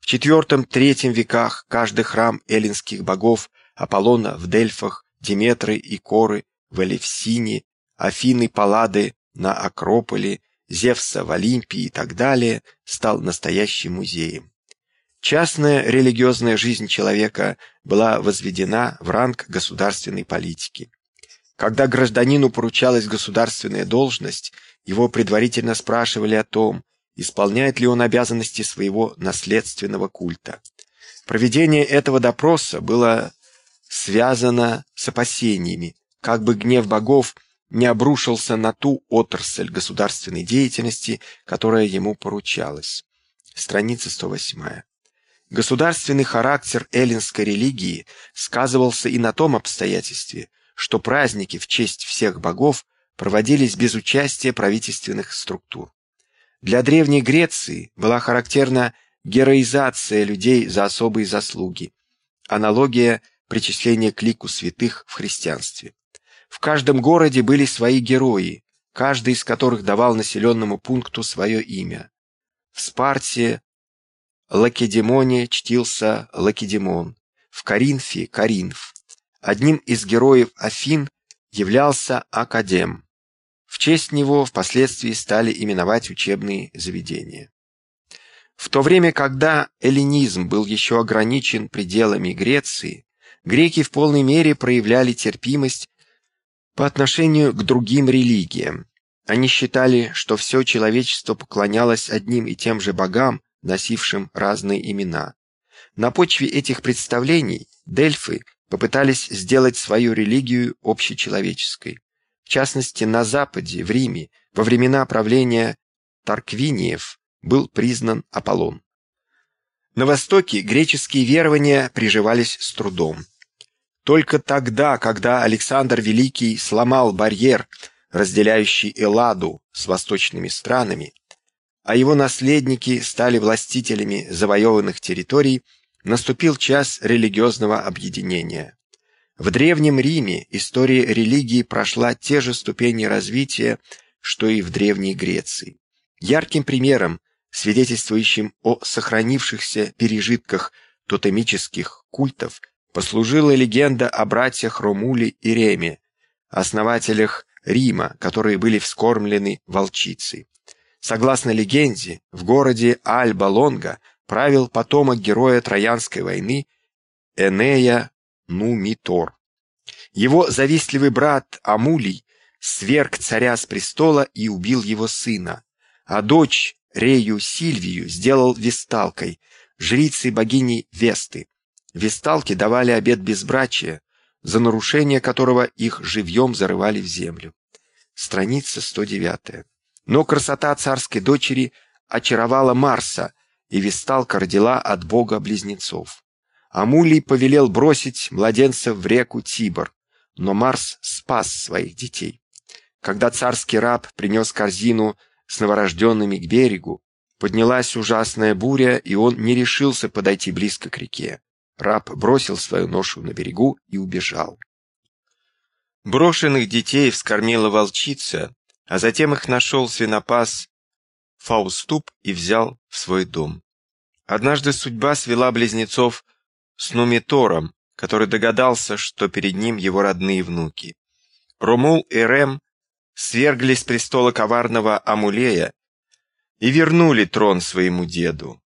S1: В IV-III веках каждый храм эллинских богов Аполлона в Дельфах, Диметры и Коры в Элевсине, Афины Паллады на Акрополе, Зевса в Олимпии и так далее стал настоящим музеем. Частная религиозная жизнь человека была возведена в ранг государственной политики. Когда гражданину поручалась государственная должность, его предварительно спрашивали о том, исполняет ли он обязанности своего наследственного культа. Проведение этого допроса было связано с опасениями, как бы гнев богов не обрушился на ту отрасль государственной деятельности, которая ему поручалась. Страница 108. Государственный характер эллинской религии сказывался и на том обстоятельстве, что праздники в честь всех богов проводились без участия правительственных структур. Для Древней Греции была характерна героизация людей за особые заслуги, аналогия причисления к лику святых в христианстве. В каждом городе были свои герои, каждый из которых давал населенному пункту свое имя. В Спарте Лакедемоне чтился Лакедемон, в Коринфе – Коринф. Одним из героев Афин являлся Академ. В честь него впоследствии стали именовать учебные заведения. В то время, когда эллинизм был еще ограничен пределами Греции, греки в полной мере проявляли терпимость по отношению к другим религиям. Они считали, что все человечество поклонялось одним и тем же богам, носившим разные имена. На почве этих представлений дельфы попытались сделать свою религию общечеловеческой. Частности, на Западе, в Риме, во времена правления Тарквиниев был признан Аполлон. На Востоке греческие верования приживались с трудом. Только тогда, когда Александр Великий сломал барьер, разделяющий Элладу с восточными странами, а его наследники стали властителями завоеванных территорий, наступил час религиозного объединения. В Древнем Риме история религии прошла те же ступени развития, что и в Древней Греции. Ярким примером, свидетельствующим о сохранившихся пережитках тотемических культов, послужила легенда о братьях Ромуле и Реме, основателях Рима, которые были вскормлены волчицей. Согласно легенде, в городе Альба-Лонга правил потомок героя Троянской войны Энея Нумитор. Его завистливый брат Амулий сверг царя с престола и убил его сына, а дочь Рею Сильвию сделал весталкой, жрицей богини Весты. Весталки давали обет безбрачия, за нарушение которого их живьем зарывали в землю. Страница 109. Но красота царской дочери очаровала Марса, и Весталка родила от бога близнецов. Амулий повелел бросить младенца в реку Тибр, но Марс спас своих детей. Когда царский раб принес корзину с новорожденными к берегу, поднялась ужасная буря, и он не решился подойти близко к реке. Раб бросил свою ношу на берегу и убежал. Брошенных детей вскормила волчица, а затем их нашел свинопас Фауступ и взял в свой дом. Однажды судьба свела близнецов с Нумитором, который догадался, что перед ним его родные внуки. Ромул и Рем свергли с престола коварного Амулея и вернули трон своему деду.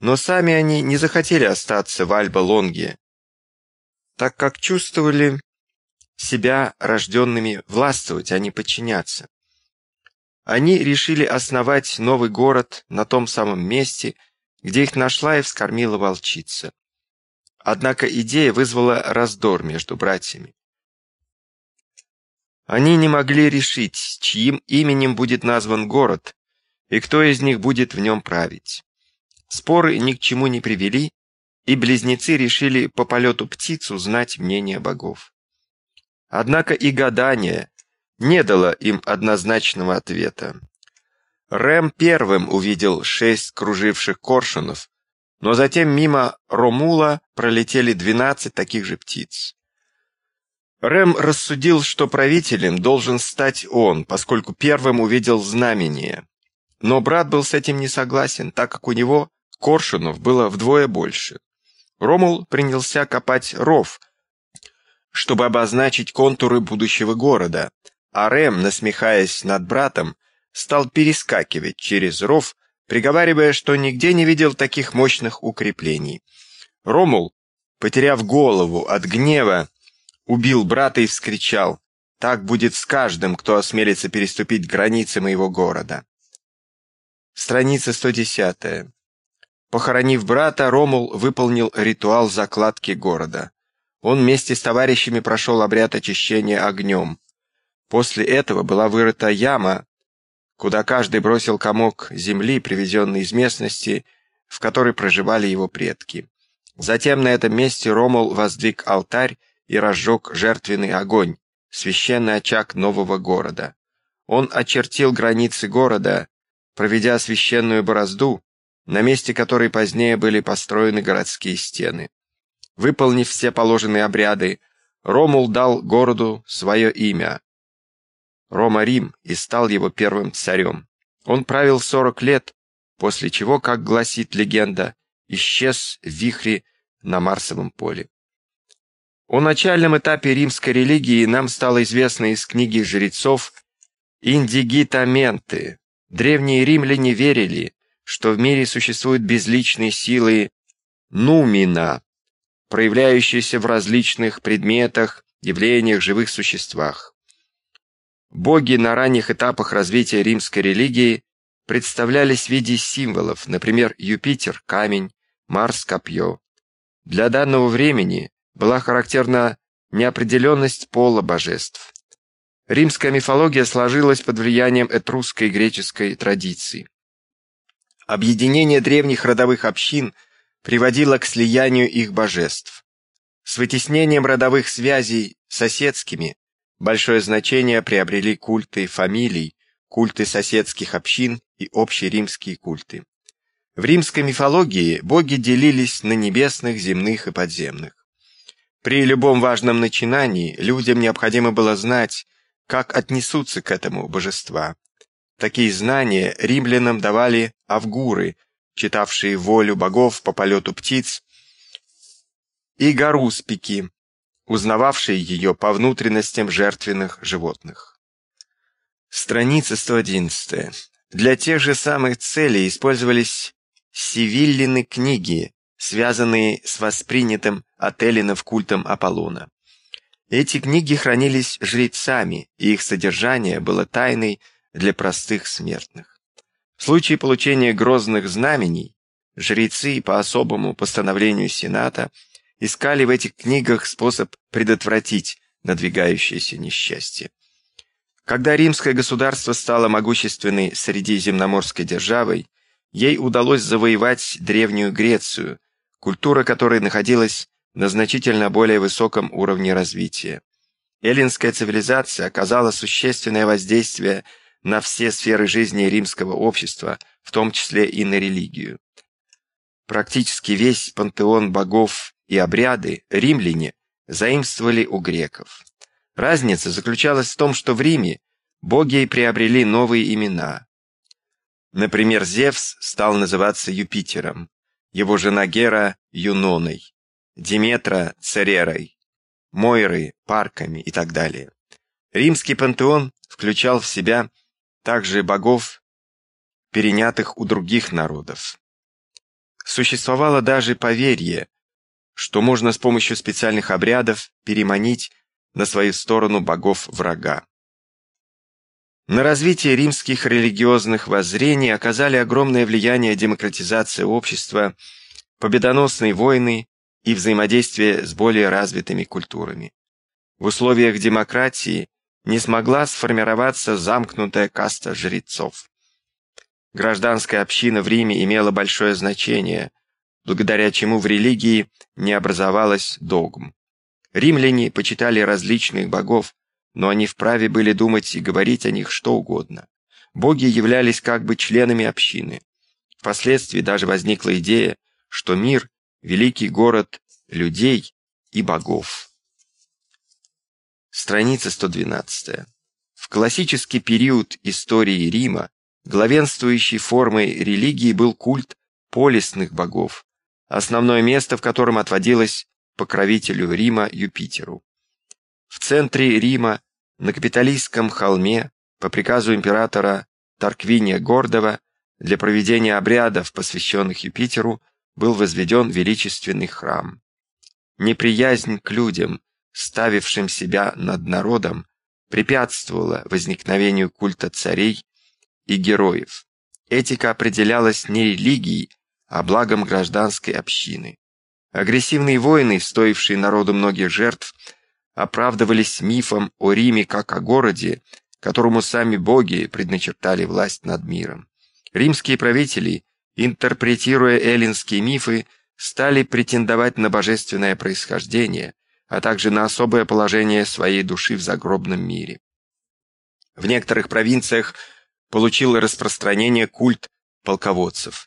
S1: Но сами они не захотели остаться в Альба-Лонге, так как чувствовали себя рожденными властвовать, а не подчиняться. Они решили основать новый город на том самом месте, где их нашла и вскормила волчица. Однако идея вызвала раздор между братьями. Они не могли решить, чьим именем будет назван город и кто из них будет в нем править. Споры ни к чему не привели, и близнецы решили по полету птиц узнать мнение богов. Однако и гадание, не дало им однозначного ответа. Рэм первым увидел шесть круживших коршунов, Но затем мимо Ромула пролетели 12 таких же птиц. Рэм рассудил, что правителем должен стать он, поскольку первым увидел знамение. Но брат был с этим не согласен, так как у него коршунов было вдвое больше. Ромул принялся копать ров, чтобы обозначить контуры будущего города, а Рэм, насмехаясь над братом, стал перескакивать через ров, приговаривая, что нигде не видел таких мощных укреплений. Ромул, потеряв голову от гнева, убил брата и вскричал «Так будет с каждым, кто осмелится переступить границы моего города». Страница 110. Похоронив брата, Ромул выполнил ритуал закладки города. Он вместе с товарищами прошел обряд очищения огнем. После этого была вырыта яма, куда каждый бросил комок земли, привезенный из местности, в которой проживали его предки. Затем на этом месте Ромул воздвиг алтарь и разжег жертвенный огонь, священный очаг нового города. Он очертил границы города, проведя священную борозду, на месте которой позднее были построены городские стены. Выполнив все положенные обряды, Ромул дал городу свое имя – Рома-Рим и стал его первым царем. Он правил сорок лет, после чего, как гласит легенда, исчез в вихре на Марсовом поле. О начальном этапе римской религии нам стало известно из книги жрецов «Индигитаменты». Древние римляне верили, что в мире существуют безличные силы нумина, проявляющиеся в различных предметах, явлениях, живых существах. Боги на ранних этапах развития римской религии представлялись в виде символов, например, Юпитер – камень, Марс – копье. Для данного времени была характерна неопределенность пола божеств. Римская мифология сложилась под влиянием этрусской и греческой традиции. Объединение древних родовых общин приводило к слиянию их божеств. С вытеснением родовых связей соседскими большое значение приобрели культы фамилий, культы соседских общин и общеримские культы. В римской мифологии боги делились на небесных, земных и подземных. При любом важном начинании людям необходимо было знать, как отнесутся к этому божества. Такие знания римлянам давали авгуры, читавшие волю богов по полету птиц, и гаруспики, узнававшие ее по внутренностям жертвенных животных. Страница 111. Для тех же самых целей использовались сивиллины книги, связанные с воспринятым от эллинов культом Аполлона. Эти книги хранились жрецами, и их содержание было тайной для простых смертных. В случае получения грозных знамений, жрецы по особому постановлению Сената искали в этих книгах способ предотвратить надвигающееся несчастье. Когда римское государство стало могущественной среди земноморской державой, ей удалось завоевать Древнюю Грецию, культура которой находилась на значительно более высоком уровне развития. Эллинская цивилизация оказала существенное воздействие на все сферы жизни римского общества, в том числе и на религию. Практически весь пантеон богов и обряды римляне заимствовали у греков. Разница заключалась в том, что в Риме боги приобрели новые имена. Например, Зевс стал называться Юпитером, его жена Гера – Юноной, Диметра – Церерой, Мойры – Парками и так далее. Римский пантеон включал в себя также богов, перенятых у других народов. Существовало даже поверье, что можно с помощью специальных обрядов переманить на свою сторону богов врага. На развитие римских религиозных воззрений оказали огромное влияние демократизация общества, победоносные войны и взаимодействие с более развитыми культурами. В условиях демократии не смогла сформироваться замкнутая каста жрецов. Гражданская община в Риме имела большое значение, благодаря чему в религии не образовалось догм. Римляне почитали различных богов, но они вправе были думать и говорить о них что угодно. Боги являлись как бы членами общины. Впоследствии даже возникла идея, что мир — великий город людей и богов. Страница 112. В классический период истории Рима главенствующей формой религии был культ полисных богов, основное место в котором отводилось покровителю Рима Юпитеру. В центре Рима, на капиталистском холме, по приказу императора Тарквиния Гордова, для проведения обрядов, посвященных Юпитеру, был возведен величественный храм. Неприязнь к людям, ставившим себя над народом, препятствовала возникновению культа царей и героев. Этика определялась не религией, а благом гражданской общины. Агрессивные войны, стоившие народу многих жертв, оправдывались мифом о Риме как о городе, которому сами боги предначертали власть над миром. Римские правители, интерпретируя эллинские мифы, стали претендовать на божественное происхождение, а также на особое положение своей души в загробном мире. В некоторых провинциях получил распространение культ полководцев.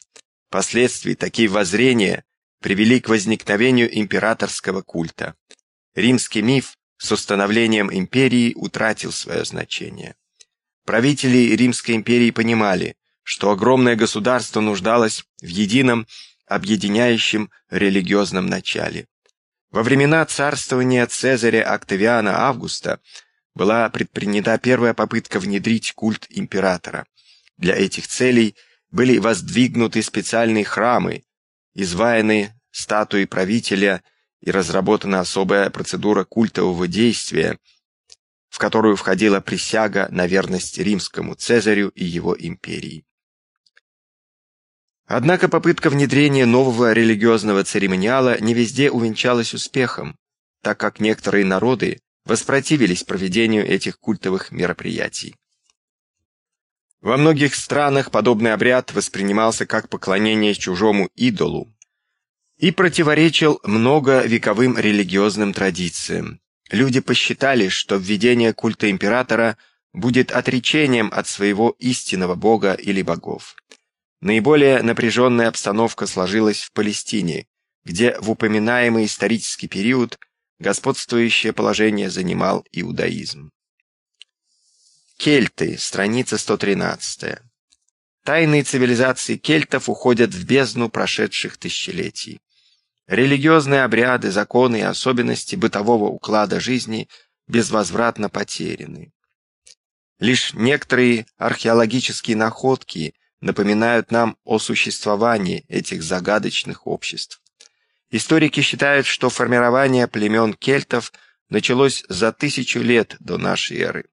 S1: Впоследствии такие воззрения привели к возникновению императорского культа. Римский миф с установлением империи утратил свое значение. Правители Римской империи понимали, что огромное государство нуждалось в едином, объединяющем религиозном начале. Во времена царствования Цезаря Октавиана Августа была предпринята первая попытка внедрить культ императора. Для этих целей были воздвигнуты специальные храмы, изваяны статуи правителя и разработана особая процедура культового действия, в которую входила присяга на верность римскому Цезарю и его империи. Однако попытка внедрения нового религиозного церемониала не везде увенчалась успехом, так как некоторые народы воспротивились проведению этих культовых мероприятий. Во многих странах подобный обряд воспринимался как поклонение чужому идолу и противоречил многовековым религиозным традициям. Люди посчитали, что введение культа императора будет отречением от своего истинного бога или богов. Наиболее напряженная обстановка сложилась в Палестине, где в упоминаемый исторический период господствующее положение занимал иудаизм. Кельты, страница 113. Тайные цивилизации кельтов уходят в бездну прошедших тысячелетий. Религиозные обряды, законы и особенности бытового уклада жизни безвозвратно потеряны. Лишь некоторые археологические находки напоминают нам о существовании этих загадочных обществ. Историки считают, что формирование племен кельтов началось за тысячу лет до нашей эры.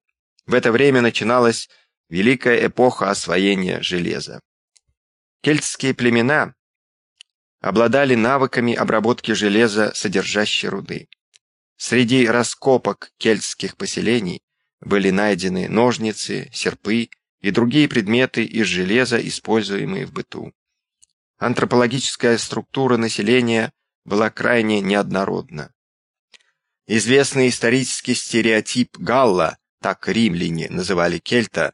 S1: В это время начиналась великая эпоха освоения железа. Кельтские племена обладали навыками обработки железа, содержащей руды. Среди раскопок кельтских поселений были найдены ножницы, серпы и другие предметы из железа, используемые в быту. Антропологическая структура населения была крайне неоднородна. Известный исторический стереотип Галла, так римляне называли кельта,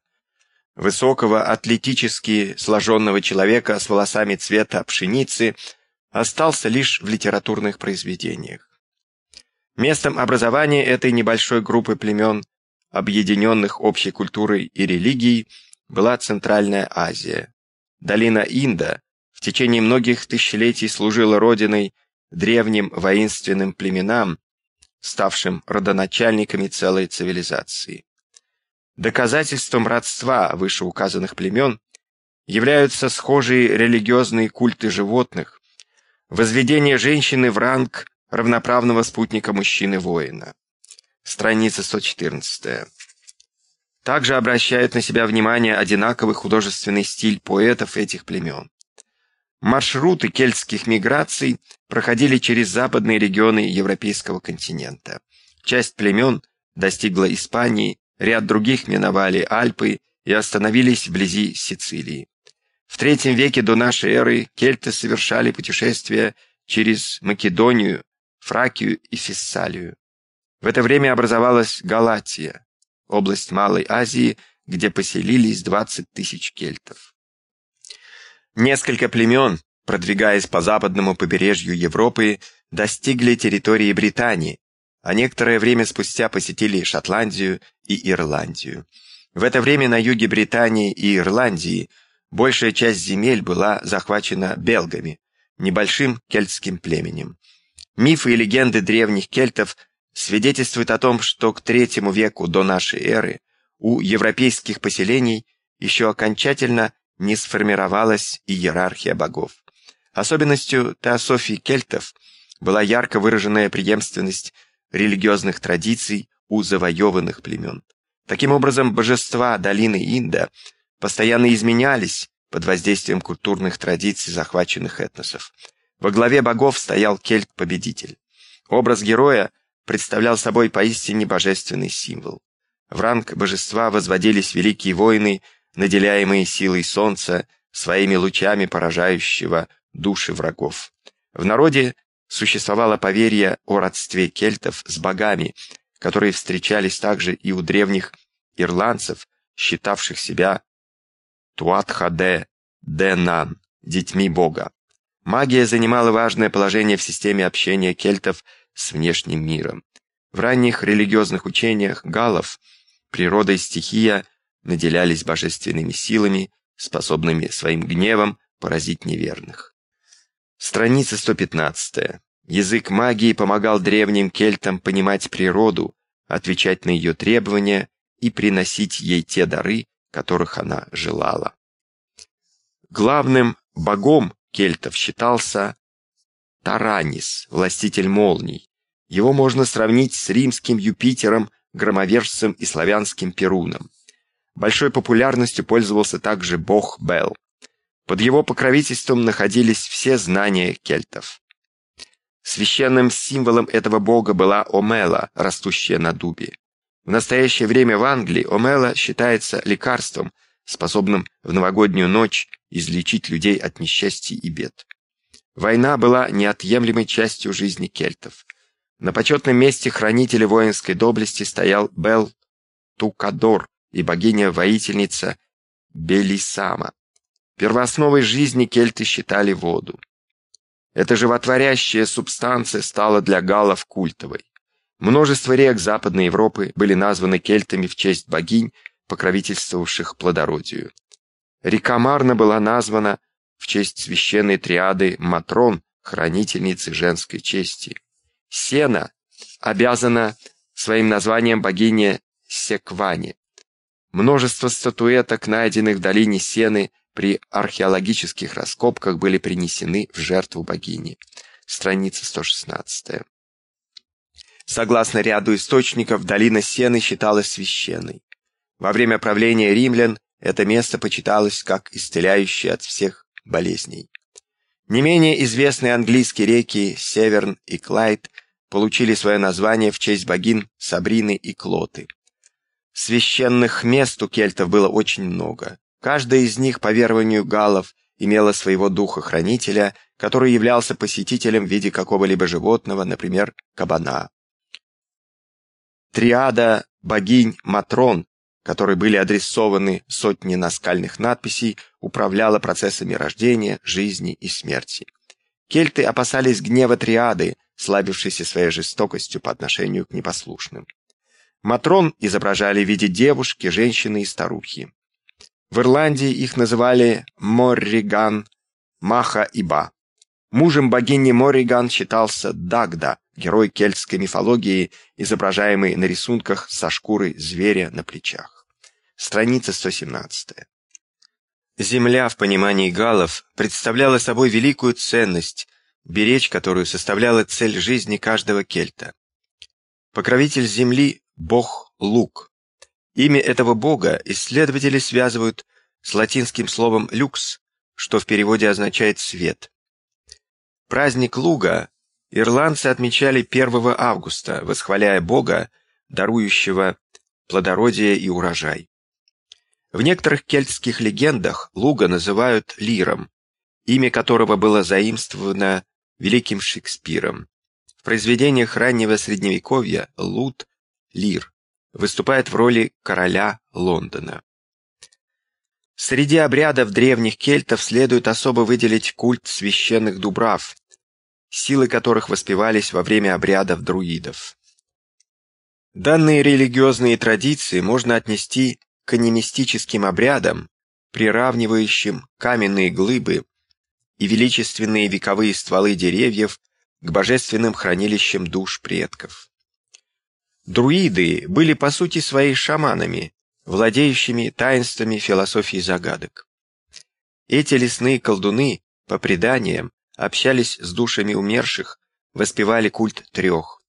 S1: высокого атлетически сложенного человека с волосами цвета пшеницы, остался лишь в литературных произведениях. Местом образования этой небольшой группы племен, объединенных общей культурой и религией, была Центральная Азия. Долина Инда в течение многих тысячелетий служила родиной древним воинственным племенам, ставшим родоначальниками целой цивилизации. Доказательством родства вышеуказанных племен являются схожие религиозные культы животных, возведение женщины в ранг равноправного спутника мужчины-воина. Страница 114. Также обращает на себя внимание одинаковый художественный стиль поэтов этих племен. Маршруты кельтских миграций проходили через западные регионы европейского континента. Часть племен достигла Испании, ряд других миновали Альпы и остановились вблизи Сицилии. В III веке до нашей эры кельты совершали путешествия через Македонию, Фракию и Фессалию. В это время образовалась Галатия, область Малой Азии, где поселились 20 тысяч кельтов. Несколько племен, продвигаясь по западному побережью Европы, достигли территории Британии, а некоторое время спустя посетили Шотландию и Ирландию. В это время на юге Британии и Ирландии большая часть земель была захвачена белгами, небольшим кельтским племенем. Мифы и легенды древних кельтов свидетельствуют о том, что к третьему веку до нашей эры у европейских поселений еще окончательно не сформировалась иерархия богов. Особенностью теософии кельтов была ярко выраженная преемственность религиозных традиций у завоеванных племен. Таким образом, божества долины Инда постоянно изменялись под воздействием культурных традиций захваченных этносов. Во главе богов стоял кельт-победитель. Образ героя представлял собой поистине божественный символ. В ранг божества возводились великие воины, наделяемые силой солнца, своими лучами поражающего души врагов. В народе существовало поверье о родстве кельтов с богами, которые встречались также и у древних ирландцев, считавших себя Туатхаде Денан, детьми бога. Магия занимала важное положение в системе общения кельтов с внешним миром. В ранних религиозных учениях галлов природа и стихия наделялись божественными силами, способными своим гневом поразить неверных. Страница 115. Язык магии помогал древним кельтам понимать природу, отвечать на ее требования и приносить ей те дары, которых она желала. Главным богом кельтов считался Таранис, властитель молний. Его можно сравнить с римским Юпитером, громовержцем и славянским Перуном. Большой популярностью пользовался также бог Бел. Под его покровительством находились все знания кельтов. Священным символом этого бога была омела, растущая на дубе. В настоящее время в Англии омела считается лекарством, способным в новогоднюю ночь излечить людей от несчастий и бед. Война была неотъемлемой частью жизни кельтов. На почетном месте хранителя воинской доблести стоял Бел Тукадор и богиня-воительница Белисама. Первоосновой жизни кельты считали воду. Эта животворящая субстанция стала для галлов культовой. Множество рек Западной Европы были названы кельтами в честь богинь, покровительствовавших плодородию. Река Марна была названа в честь священной триады Матрон, хранительницы женской чести. Сена обязана своим названием богине Секване. Множество статуэток, найденных в долине Сены при археологических раскопках, были принесены в жертву богини. Страница 116. Согласно ряду источников, долина Сены считалась священной. Во время правления римлян это место почиталось как исцеляющее от всех болезней. Не менее известные английские реки Северн и Клайд получили свое название в честь богин Сабрины и Клоты. Священных мест у кельтов было очень много. Каждая из них, по верованию галлов, имела своего духа-хранителя, который являлся посетителем в виде какого-либо животного, например, кабана. Триада богинь Матрон которой были адресованы сотни наскальных надписей, управляла процессами рождения, жизни и смерти. Кельты опасались гнева триады, слабившейся своей жестокостью по отношению к непослушным. Матрон изображали в виде девушки, женщины и старухи. В Ирландии их называли Морриган, Маха и Ба. Мужем богини Морриган считался Дагда, герой кельтской мифологии, изображаемый на рисунках со шкурой зверя на плечах. Страница 117. Земля в понимании галлов представляла собой великую ценность, беречь которую составляла цель жизни каждого кельта. Покровитель земли – бог Лук. Имя этого бога исследователи связывают с латинским словом «люкс», что в переводе означает «свет». Праздник Луга ирландцы отмечали 1 августа, восхваляя Бога, дарующего плодородие и урожай. В некоторых кельтских легендах Луга называют Лиром, имя которого было заимствовано великим Шекспиром. В произведениях раннего Средневековья Лут, Лир, выступает в роли короля Лондона. Среди обрядов древних кельтов следует особо выделить культ священных дубрав, силы которых воспевались во время обрядов друидов. Данные религиозные традиции можно отнести к анимистическим обрядам, приравнивающим каменные глыбы и величественные вековые стволы деревьев к божественным хранилищам душ предков. Друиды были по сути своей шаманами, владеющими таинствами философии загадок. Эти лесные колдуны, по преданиям, общались с душами умерших, воспевали культ трех.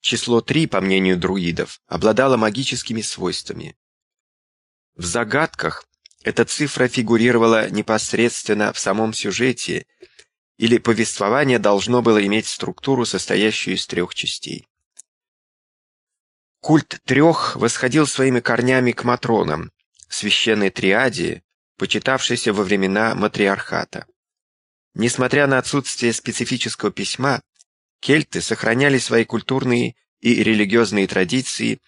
S1: Число три, по мнению друидов, обладало магическими свойствами. В загадках эта цифра фигурировала непосредственно в самом сюжете, или повествование должно было иметь структуру, состоящую из трех частей. Культ трех восходил своими корнями к матронам, священной триаде, почитавшейся во времена матриархата. Несмотря на отсутствие специфического письма, кельты сохраняли свои культурные и религиозные традиции,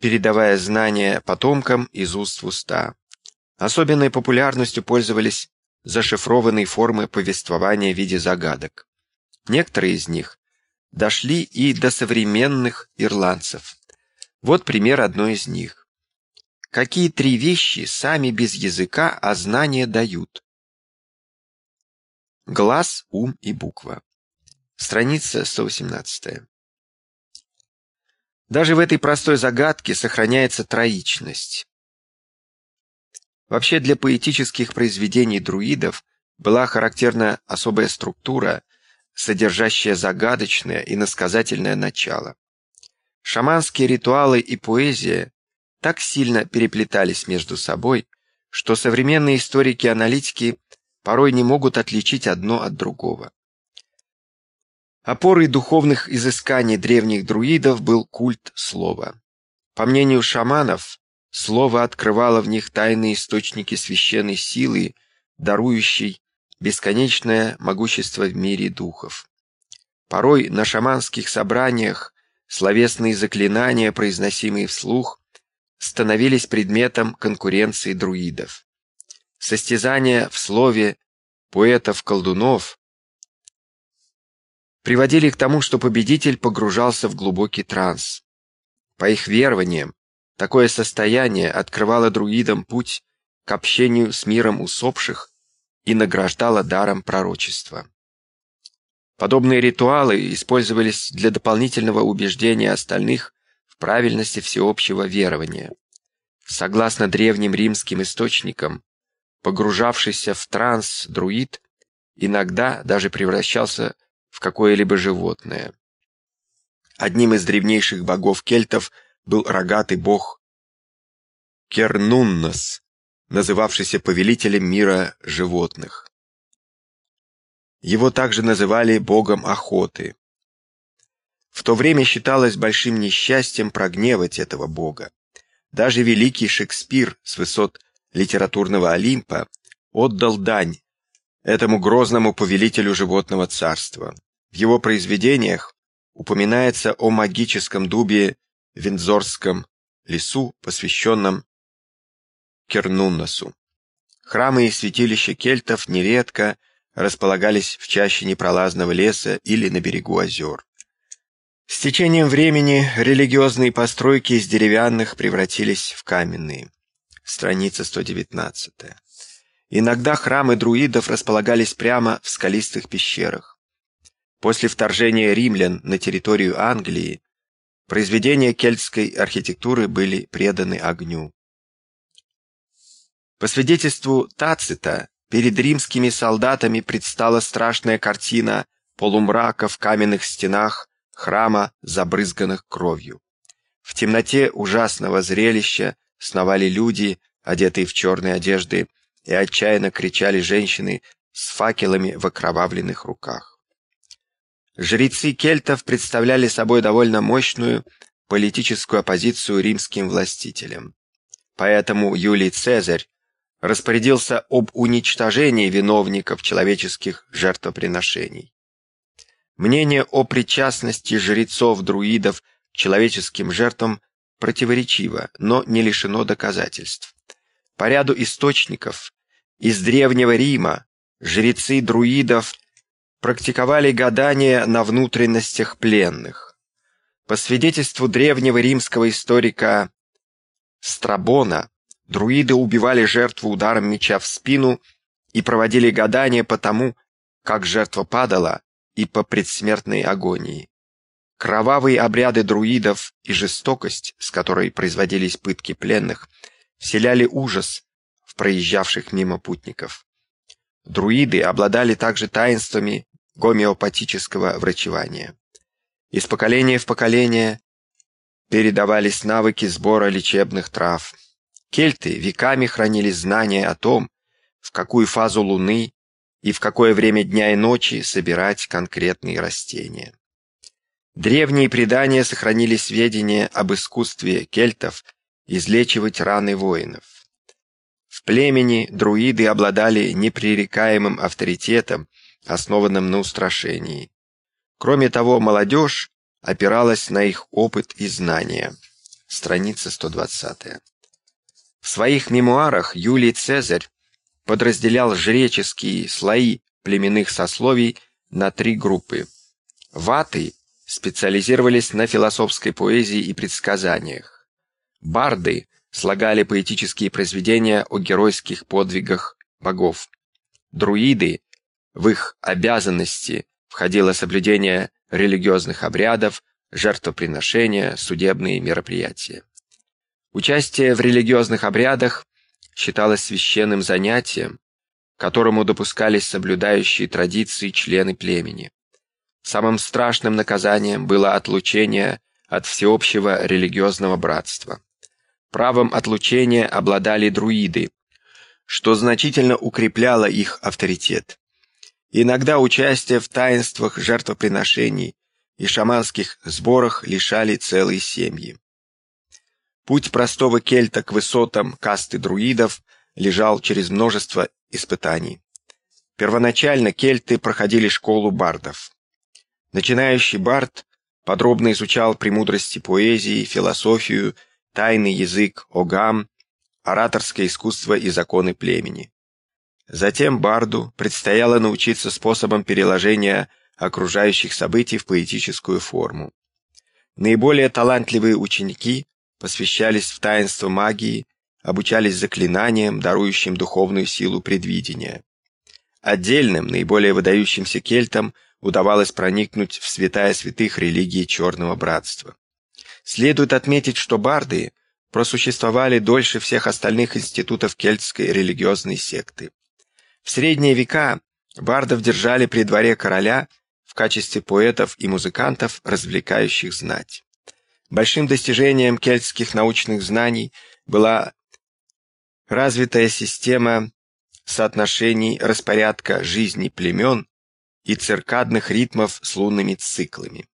S1: передавая знания потомкам из уст в уста. Особенной популярностью пользовались зашифрованные формы повествования в виде загадок. Некоторые из них дошли и до современных ирландцев. Вот пример одной из них. Какие три вещи сами без языка, а знания дают? Глаз, ум и буква. Страница 118. Даже в этой простой загадке сохраняется троичность. Вообще для поэтических произведений друидов была характерна особая структура, содержащая загадочное и насказательное начало. Шаманские ритуалы и поэзия так сильно переплетались между собой, что современные историки-аналитики порой не могут отличить одно от другого. Опорой духовных изысканий древних друидов был культ слова. По мнению шаманов, Слово открывало в них тайные источники священной силы, дарующей бесконечное могущество в мире духов. Порой на шаманских собраниях словесные заклинания, произносимые вслух, становились предметом конкуренции друидов. Состязания в слове поэтов-колдунов приводили к тому, что победитель погружался в глубокий транс. По их верованиям, Такое состояние открывало друидам путь к общению с миром усопших и награждало даром пророчества. Подобные ритуалы использовались для дополнительного убеждения остальных в правильности всеобщего верования. Согласно древним римским источникам, погружавшийся в транс друид иногда даже превращался в какое-либо животное. Одним из древнейших богов кельтов – был рогатый бог Кернуннос, называвшийся повелителем мира животных. Его также называли богом охоты. В то время считалось большим несчастьем прогневать этого бога. Даже великий Шекспир с высот литературного Олимпа отдал дань этому грозному повелителю животного царства. В его произведениях упоминается о магическом дубе Виндзорском лесу, посвященном Кернунносу. Храмы и святилища кельтов нередко располагались в чаще непролазного леса или на берегу озер. С течением времени религиозные постройки из деревянных превратились в каменные. Страница 119. Иногда храмы друидов располагались прямо в скалистых пещерах. После вторжения римлян на территорию Англии Произведения кельтской архитектуры были преданы огню. По свидетельству Тацита, перед римскими солдатами предстала страшная картина полумрака в каменных стенах храма, забрызганных кровью. В темноте ужасного зрелища сновали люди, одетые в черные одежды, и отчаянно кричали женщины с факелами в окровавленных руках. Жрецы кельтов представляли собой довольно мощную политическую оппозицию римским властителям. Поэтому Юлий Цезарь распорядился об уничтожении виновников человеческих жертвоприношений. Мнение о причастности жрецов-друидов к человеческим жертвам противоречиво, но не лишено доказательств. По ряду источников из Древнего Рима жрецы друидов практиковали гадание на внутренностях пленных. По свидетельству древнего римского историка Страбона, друиды убивали жертву ударом меча в спину и проводили гадания по тому, как жертва падала, и по предсмертной агонии. Кровавые обряды друидов и жестокость, с которой производились пытки пленных, вселяли ужас в проезжавших мимо путников. Друиды обладали также таинствами гомеопатического врачевания. Из поколения в поколение передавались навыки сбора лечебных трав. Кельты веками хранили знания о том, в какую фазу Луны и в какое время дня и ночи собирать конкретные растения. Древние предания сохранили сведения об искусстве кельтов излечивать раны воинов. В племени друиды обладали непререкаемым авторитетом, основанным на устрашении. Кроме того, молодежь опиралась на их опыт и знания. Страница 120. В своих мемуарах Юлий Цезарь подразделял жреческие слои племенных сословий на три группы. Ваты специализировались на философской поэзии и предсказаниях. Барды слагали поэтические произведения о геройских подвигах богов. Друиды в их обязанности входило соблюдение религиозных обрядов, жертвоприношения, судебные мероприятия. Участие в религиозных обрядах считалось священным занятием, которому допускались соблюдающие традиции члены племени. Самым страшным наказанием было отлучение от всеобщего религиозного братства. Правом отлучения обладали друиды, что значительно укрепляло их авторитет. Иногда участие в таинствах жертвоприношений и шаманских сборах лишали целые семьи. Путь простого кельта к высотам касты друидов лежал через множество испытаний. Первоначально кельты проходили школу бардов. Начинающий бард подробно изучал премудрости поэзии, философию, тайный язык, огам, ораторское искусство и законы племени. Затем барду предстояло научиться способам переложения окружающих событий в поэтическую форму. Наиболее талантливые ученики посвящались в таинство магии, обучались заклинаниям, дарующим духовную силу предвидения. Отдельным, наиболее выдающимся кельтам удавалось проникнуть в святая святых религии Черного Братства. Следует отметить, что барды просуществовали дольше всех остальных институтов кельтской религиозной секты. В средние века бардов держали при дворе короля в качестве поэтов и музыкантов, развлекающих знать. Большим достижением кельтских научных знаний была развитая система соотношений распорядка жизни племен и циркадных ритмов с лунными циклами.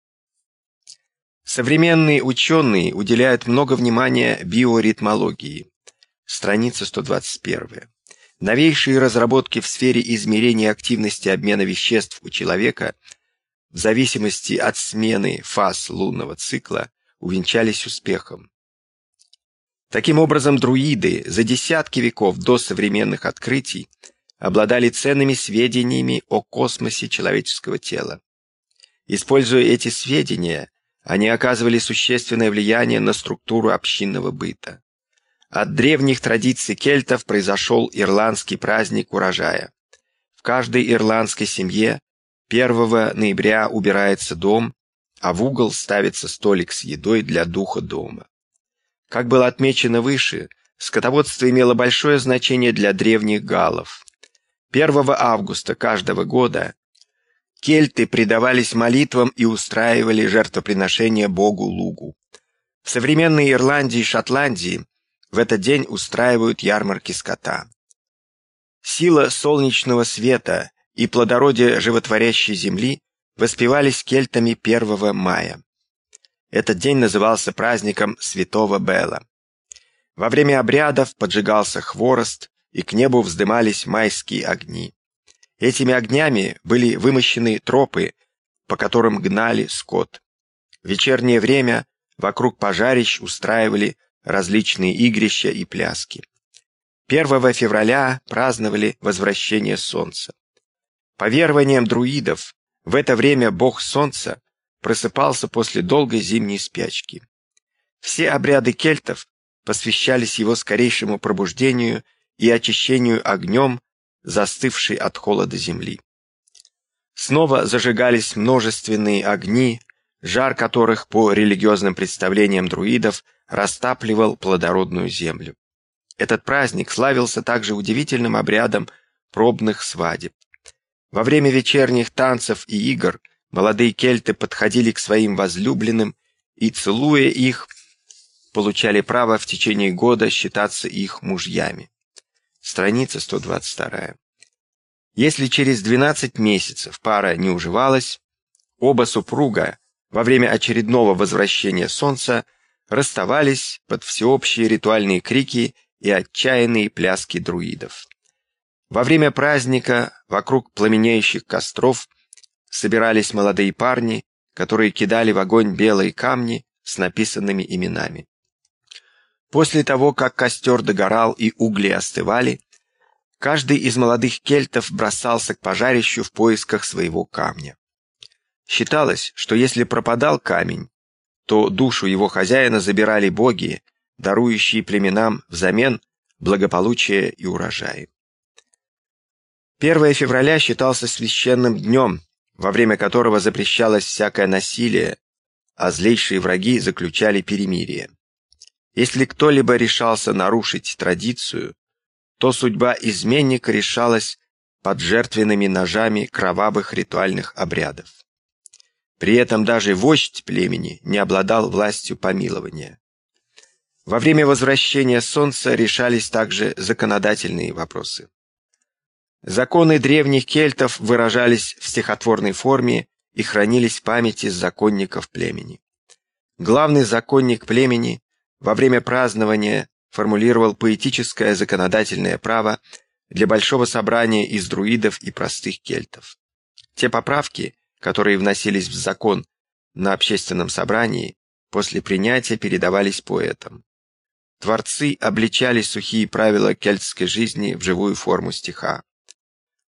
S1: Современные ученые уделяют много внимания биоритмологии. Страница 121. Новейшие разработки в сфере измерения активности обмена веществ у человека в зависимости от смены фаз лунного цикла увенчались успехом. Таким образом, друиды за десятки веков до современных открытий обладали ценными сведениями о космосе человеческого тела. Используя эти сведения, они оказывали существенное влияние на структуру общинного быта. От древних традиций кельтов произошел ирландский праздник урожая. В каждой ирландской семье 1 ноября убирается дом, а в угол ставится столик с едой для духа дома. Как было отмечено выше, скотоводство имело большое значение для древних галлов. 1 августа каждого года кельты предавались молитвам и устраивали жертвоприношения богу Лугу. В современной Ирландии и Шотландии в этот день устраивают ярмарки скота. Сила солнечного света и плодородие животворящей земли воспевались кельтами 1 мая. Этот день назывался праздником Святого Бела. Во время обрядов поджигался хворост, и к небу вздымались майские огни. Этими огнями были вымощены тропы, по которым гнали скот. В вечернее время вокруг пожарищ устраивали различные игрища и пляски. 1 февраля праздновали возвращение солнца. По верованиям друидов, в это время бог солнца просыпался после долгой зимней спячки. Все обряды кельтов посвящались его скорейшему пробуждению и очищению огнем, застывшей от холода земли. Снова зажигались множественные огни, жар которых, по религиозным представлениям друидов, растапливал плодородную землю. Этот праздник славился также удивительным обрядом пробных свадеб. Во время вечерних танцев и игр молодые кельты подходили к своим возлюбленным и, целуя их, получали право в течение года считаться их мужьями. Страница 122. Если через 12 месяцев пара не уживалась, оба супруга во время очередного возвращения солнца расставались под всеобщие ритуальные крики и отчаянные пляски друидов. Во время праздника вокруг пламенеющих костров собирались молодые парни, которые кидали в огонь белые камни с написанными именами. После того, как костер догорал и угли остывали, каждый из молодых кельтов бросался к пожарищу в поисках своего камня. Считалось, что если пропадал камень, то душу его хозяина забирали боги, дарующие племенам взамен благополучие и урожаи. 1 февраля считался священным днем, во время которого запрещалось всякое насилие, а злейшие враги заключали перемирие. Если кто-либо решался нарушить традицию, то судьба изменника решалась под жертвенными ножами кровавых ритуальных обрядов. При этом даже вождь племени не обладал властью помилования. Во время возвращения солнца решались также законодательные вопросы. Законы древних кельтов выражались в стихотворной форме и хранились в памяти законников племени. Главный законник племени во время празднования формулировал поэтическое законодательное право для большого собрания из друидов и простых кельтов. Те поправки, которые вносились в закон на общественном собрании, после принятия передавались поэтам. Творцы обличали сухие правила кельтской жизни в живую форму стиха.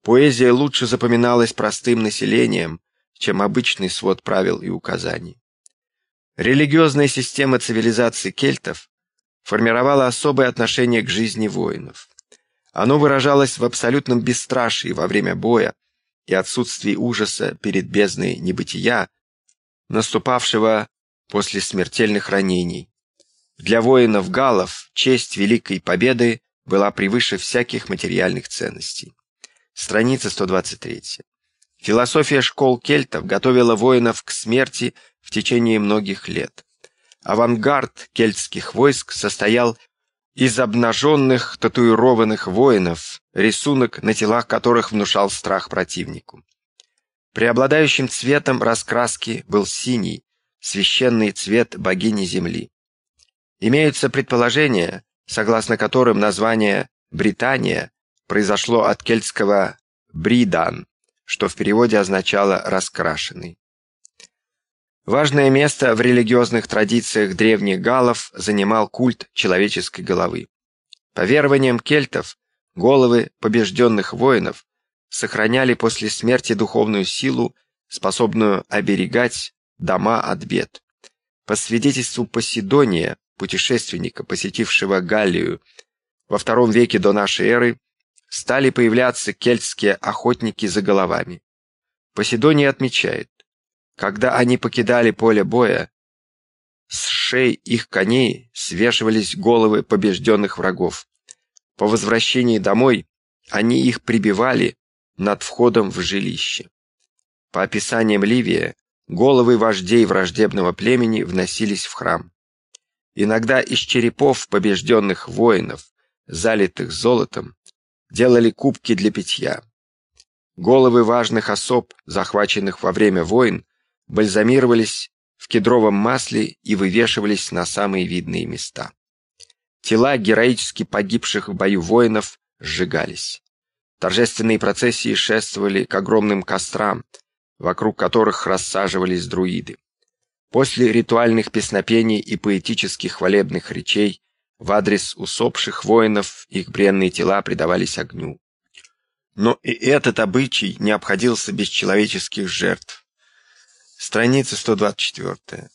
S1: Поэзия лучше запоминалась простым населением, чем обычный свод правил и указаний. Религиозная система цивилизации кельтов формировала особое отношение к жизни воинов. Оно выражалось в абсолютном бесстрашии во время боя и отсутствии ужаса перед бездной небытия, наступавшего после смертельных ранений. Для воинов галлов честь Великой Победы была превыше всяких материальных ценностей. Страница 123. Философия школ кельтов готовила воинов к смерти в течение многих лет. Авангард кельтских войск состоял из обнаженных татуированных воинов, рисунок на телах которых внушал страх противнику. Преобладающим цветом раскраски был синий, священный цвет богини Земли. Имеются предположения, согласно которым название «Британия» произошло от кельтского «бридан», что в переводе означало «раскрашенный». Важное место в религиозных традициях древних галлов занимал культ человеческой головы. По верованиям кельтов, головы побежденных воинов сохраняли после смерти духовную силу, способную оберегать дома от бед. По свидетельству Поседония, путешественника, посетившего Галлию во втором веке до нашей эры, стали появляться кельтские охотники за головами. Поседоний отмечает, когда они покидали поле боя, с шеи их коней свешивались головы побежденных врагов. По возвращении домой они их прибивали над входом в жилище. По описаниям Ливия, головы вождей враждебного племени вносились в храм. Иногда из черепов побежденных воинов, залитых золотом, делали кубки для питья. Головы важных особ, захваченных во время войн, бальзамировались в кедровом масле и вывешивались на самые видные места. Тела героически погибших в бою воинов сжигались. Торжественные процессии шествовали к огромным кострам, вокруг которых рассаживались друиды. После ритуальных песнопений и поэтических хвалебных речей В адрес усопших воинов их бренные тела предавались огню. Но и этот обычай не обходился без человеческих жертв. Страница 124.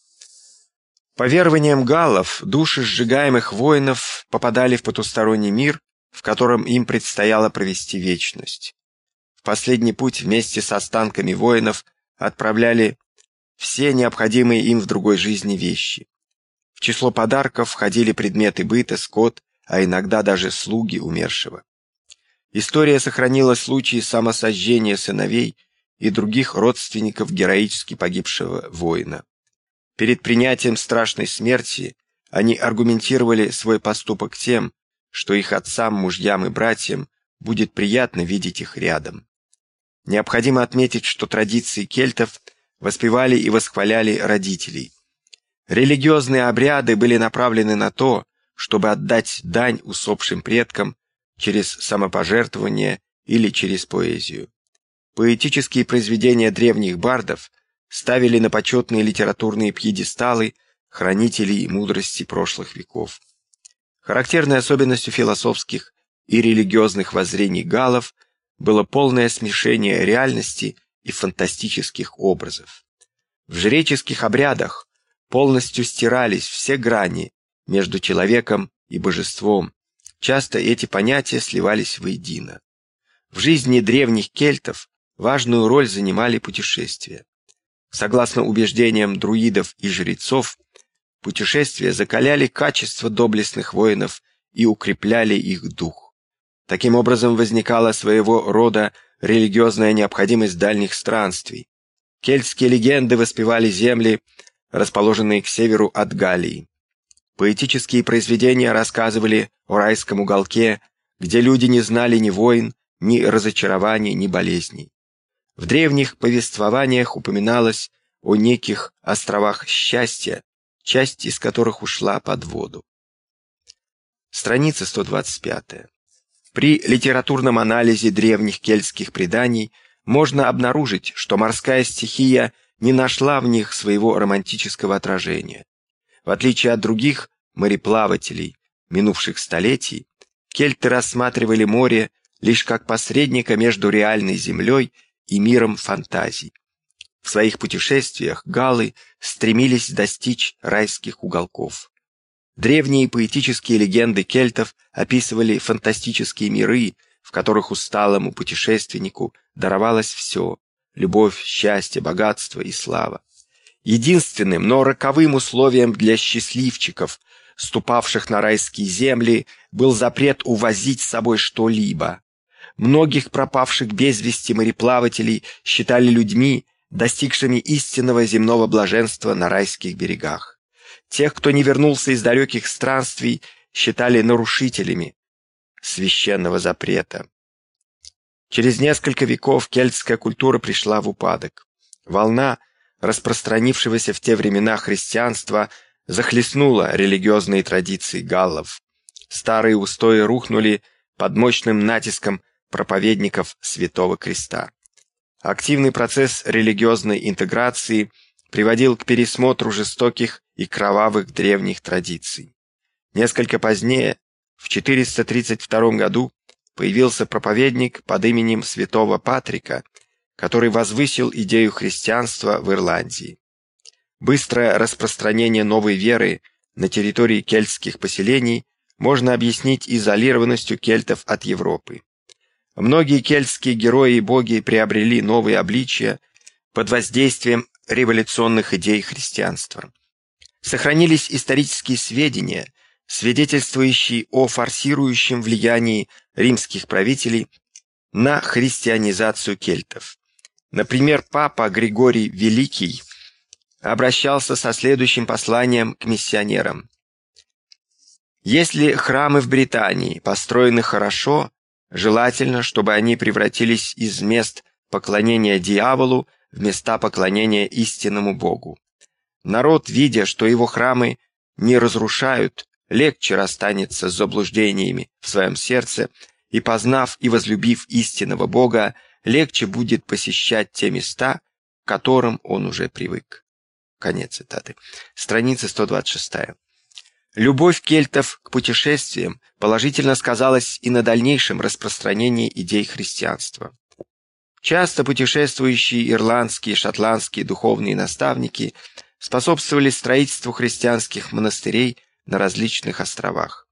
S1: По верованиям галлов, души сжигаемых воинов попадали в потусторонний мир, в котором им предстояло провести вечность. В последний путь вместе с останками воинов отправляли все необходимые им в другой жизни вещи. Число подарков входили предметы быта, скот, а иногда даже слуги умершего. История сохранила случаи самосожжения сыновей и других родственников героически погибшего воина. Перед принятием страшной смерти они аргументировали свой поступок тем, что их отцам, мужьям и братьям будет приятно видеть их рядом. Необходимо отметить, что традиции кельтов воспевали и восхваляли родителей. Религиозные обряды были направлены на то, чтобы отдать дань усопшим предкам через самопожертвование или через поэзию. Поэтические произведения древних бардов ставили на почетные литературные пьедесталы хранителей мудрости прошлых веков. Характерной особенностью философских и религиозных воззрений галлов было полное смешение реальности и фантастических образов. В жреческих обрядах полностью стирались все грани между человеком и божеством, Часто эти понятия сливались воедино. В жизни древних кельтов важную роль занимали путешествия. Согласно убеждениям друидов и жрецов, путешествия закаляли качество доблестных воинов и укрепляли их дух. Таким образом возникала своего рода религиозная необходимость дальних странствий. Кельтские легенды воспевали земли, расположенные к северу от Галлии. Поэтические произведения рассказывали о райском уголке, где люди не знали ни войн, ни разочарований, ни болезней. В древних повествованиях упоминалось о неких островах счастья, часть из которых ушла под воду. Страница 125. При литературном анализе древних кельтских преданий можно обнаружить, что морская стихия не нашла в них своего романтического отражения. В отличие от других мореплавателей минувших столетий, кельты рассматривали море лишь как посредника между реальной землей и миром фантазий. В своих путешествиях галлы стремились достичь райских уголков. Древние поэтические легенды кельтов описывали фантастические миры, в которых усталому путешественнику даровалось все – любовь, счастье, богатство и слава. Единственным, но роковым условием для счастливчиков, ступавших на райские земли, был запрет увозить с собой что-либо. Многих пропавших без вести мореплавателей считали людьми, достигшими истинного земного блаженства на райских берегах. Тех, кто не вернулся из далеких странствий, считали нарушителями священного запрета. Через несколько веков кельтская культура пришла в упадок. Волна – распространившегося в те времена христианства, захлестнуло религиозные традиции галлов. Старые устои рухнули под мощным натиском проповедников Святого Креста. Активный процесс религиозной интеграции приводил к пересмотру жестоких и кровавых древних традиций. Несколько позднее, в 432 году, появился проповедник под именем святого Патрика, который возвысил идею христианства в Ирландии. Быстрое распространение новой веры на территории кельтских поселений можно объяснить изолированностью кельтов от Европы. Многие кельтские герои и боги приобрели новые обличия под воздействием революционных идей христианства. Сохранились исторические сведения, свидетельствующие о форсирующем влиянии римских правителей на христианизацию кельтов. Например, папа Григорий Великий обращался со следующим посланием к миссионерам. Если храмы в Британии построены хорошо, желательно, чтобы они превратились из мест поклонения дьяволу в места поклонения истинному Богу. Народ, видя, что его храмы не разрушают, легче расстанется с заблуждениями в своем сердце и, познав и возлюбив истинного Бога, легче будет посещать те места, к которым он уже привык. Конец цитаты. Страница 126. Любовь кельтов к путешествиям положительно сказалась и на дальнейшем распространении идей христианства. Часто путешествующие ирландские и шотландские духовные наставники способствовали строительству христианских монастырей на различных островах.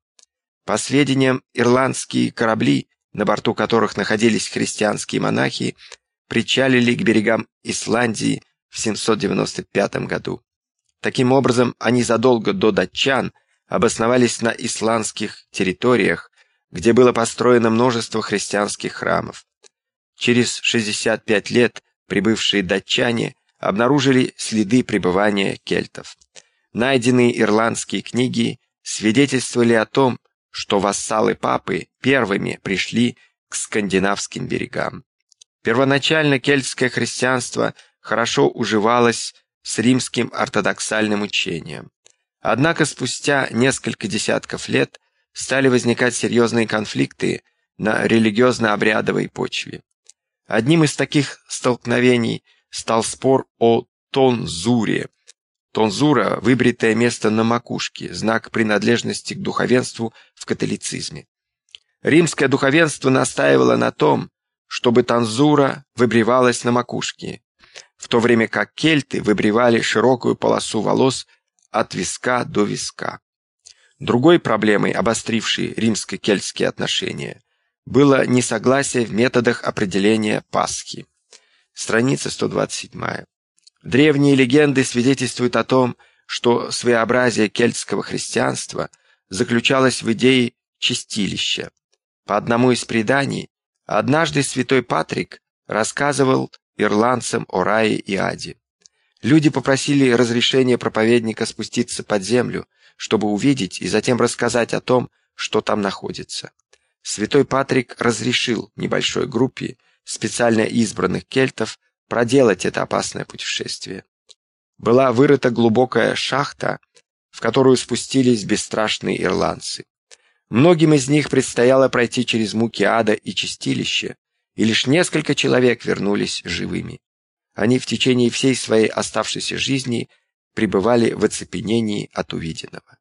S1: По сведениям, ирландские корабли, на борту которых находились христианские монахи, причалили к берегам Исландии в 795 году. Таким образом, они задолго до датчан обосновались на исландских территориях, где было построено множество христианских храмов. Через 65 лет прибывшие датчане обнаружили следы пребывания кельтов. Найденные ирландские книги свидетельствовали о том, что вассалы папы первыми пришли к скандинавским берегам. Первоначально кельтское христианство хорошо уживалось с римским ортодоксальным учением. Однако спустя несколько десятков лет стали возникать серьезные конфликты на религиозно-обрядовой почве. Одним из таких столкновений стал спор о тонзуре. Тонзура – выбритое место на макушке, знак принадлежности к духовенству в католицизме. Римское духовенство настаивало на том, чтобы танзура выбривалась на макушке, в то время как кельты выбривали широкую полосу волос от виска до виска. Другой проблемой, обострившей римско-кельтские отношения, было несогласие в методах определения Пасхи. Страница 127. Древние легенды свидетельствуют о том, что своеобразие кельтского христианства заключалось в идее чистилища. По одному из преданий, однажды святой Патрик рассказывал ирландцам о рае и аде. Люди попросили разрешения проповедника спуститься под землю, чтобы увидеть и затем рассказать о том, что там находится. Святой Патрик разрешил небольшой группе специально избранных кельтов проделать это опасное путешествие. Была вырыта глубокая шахта, в которую спустились бесстрашные ирландцы. Многим из них предстояло пройти через муки ада и чистилище, и лишь несколько человек вернулись живыми. Они в течение всей своей оставшейся жизни пребывали в оцепенении от увиденного.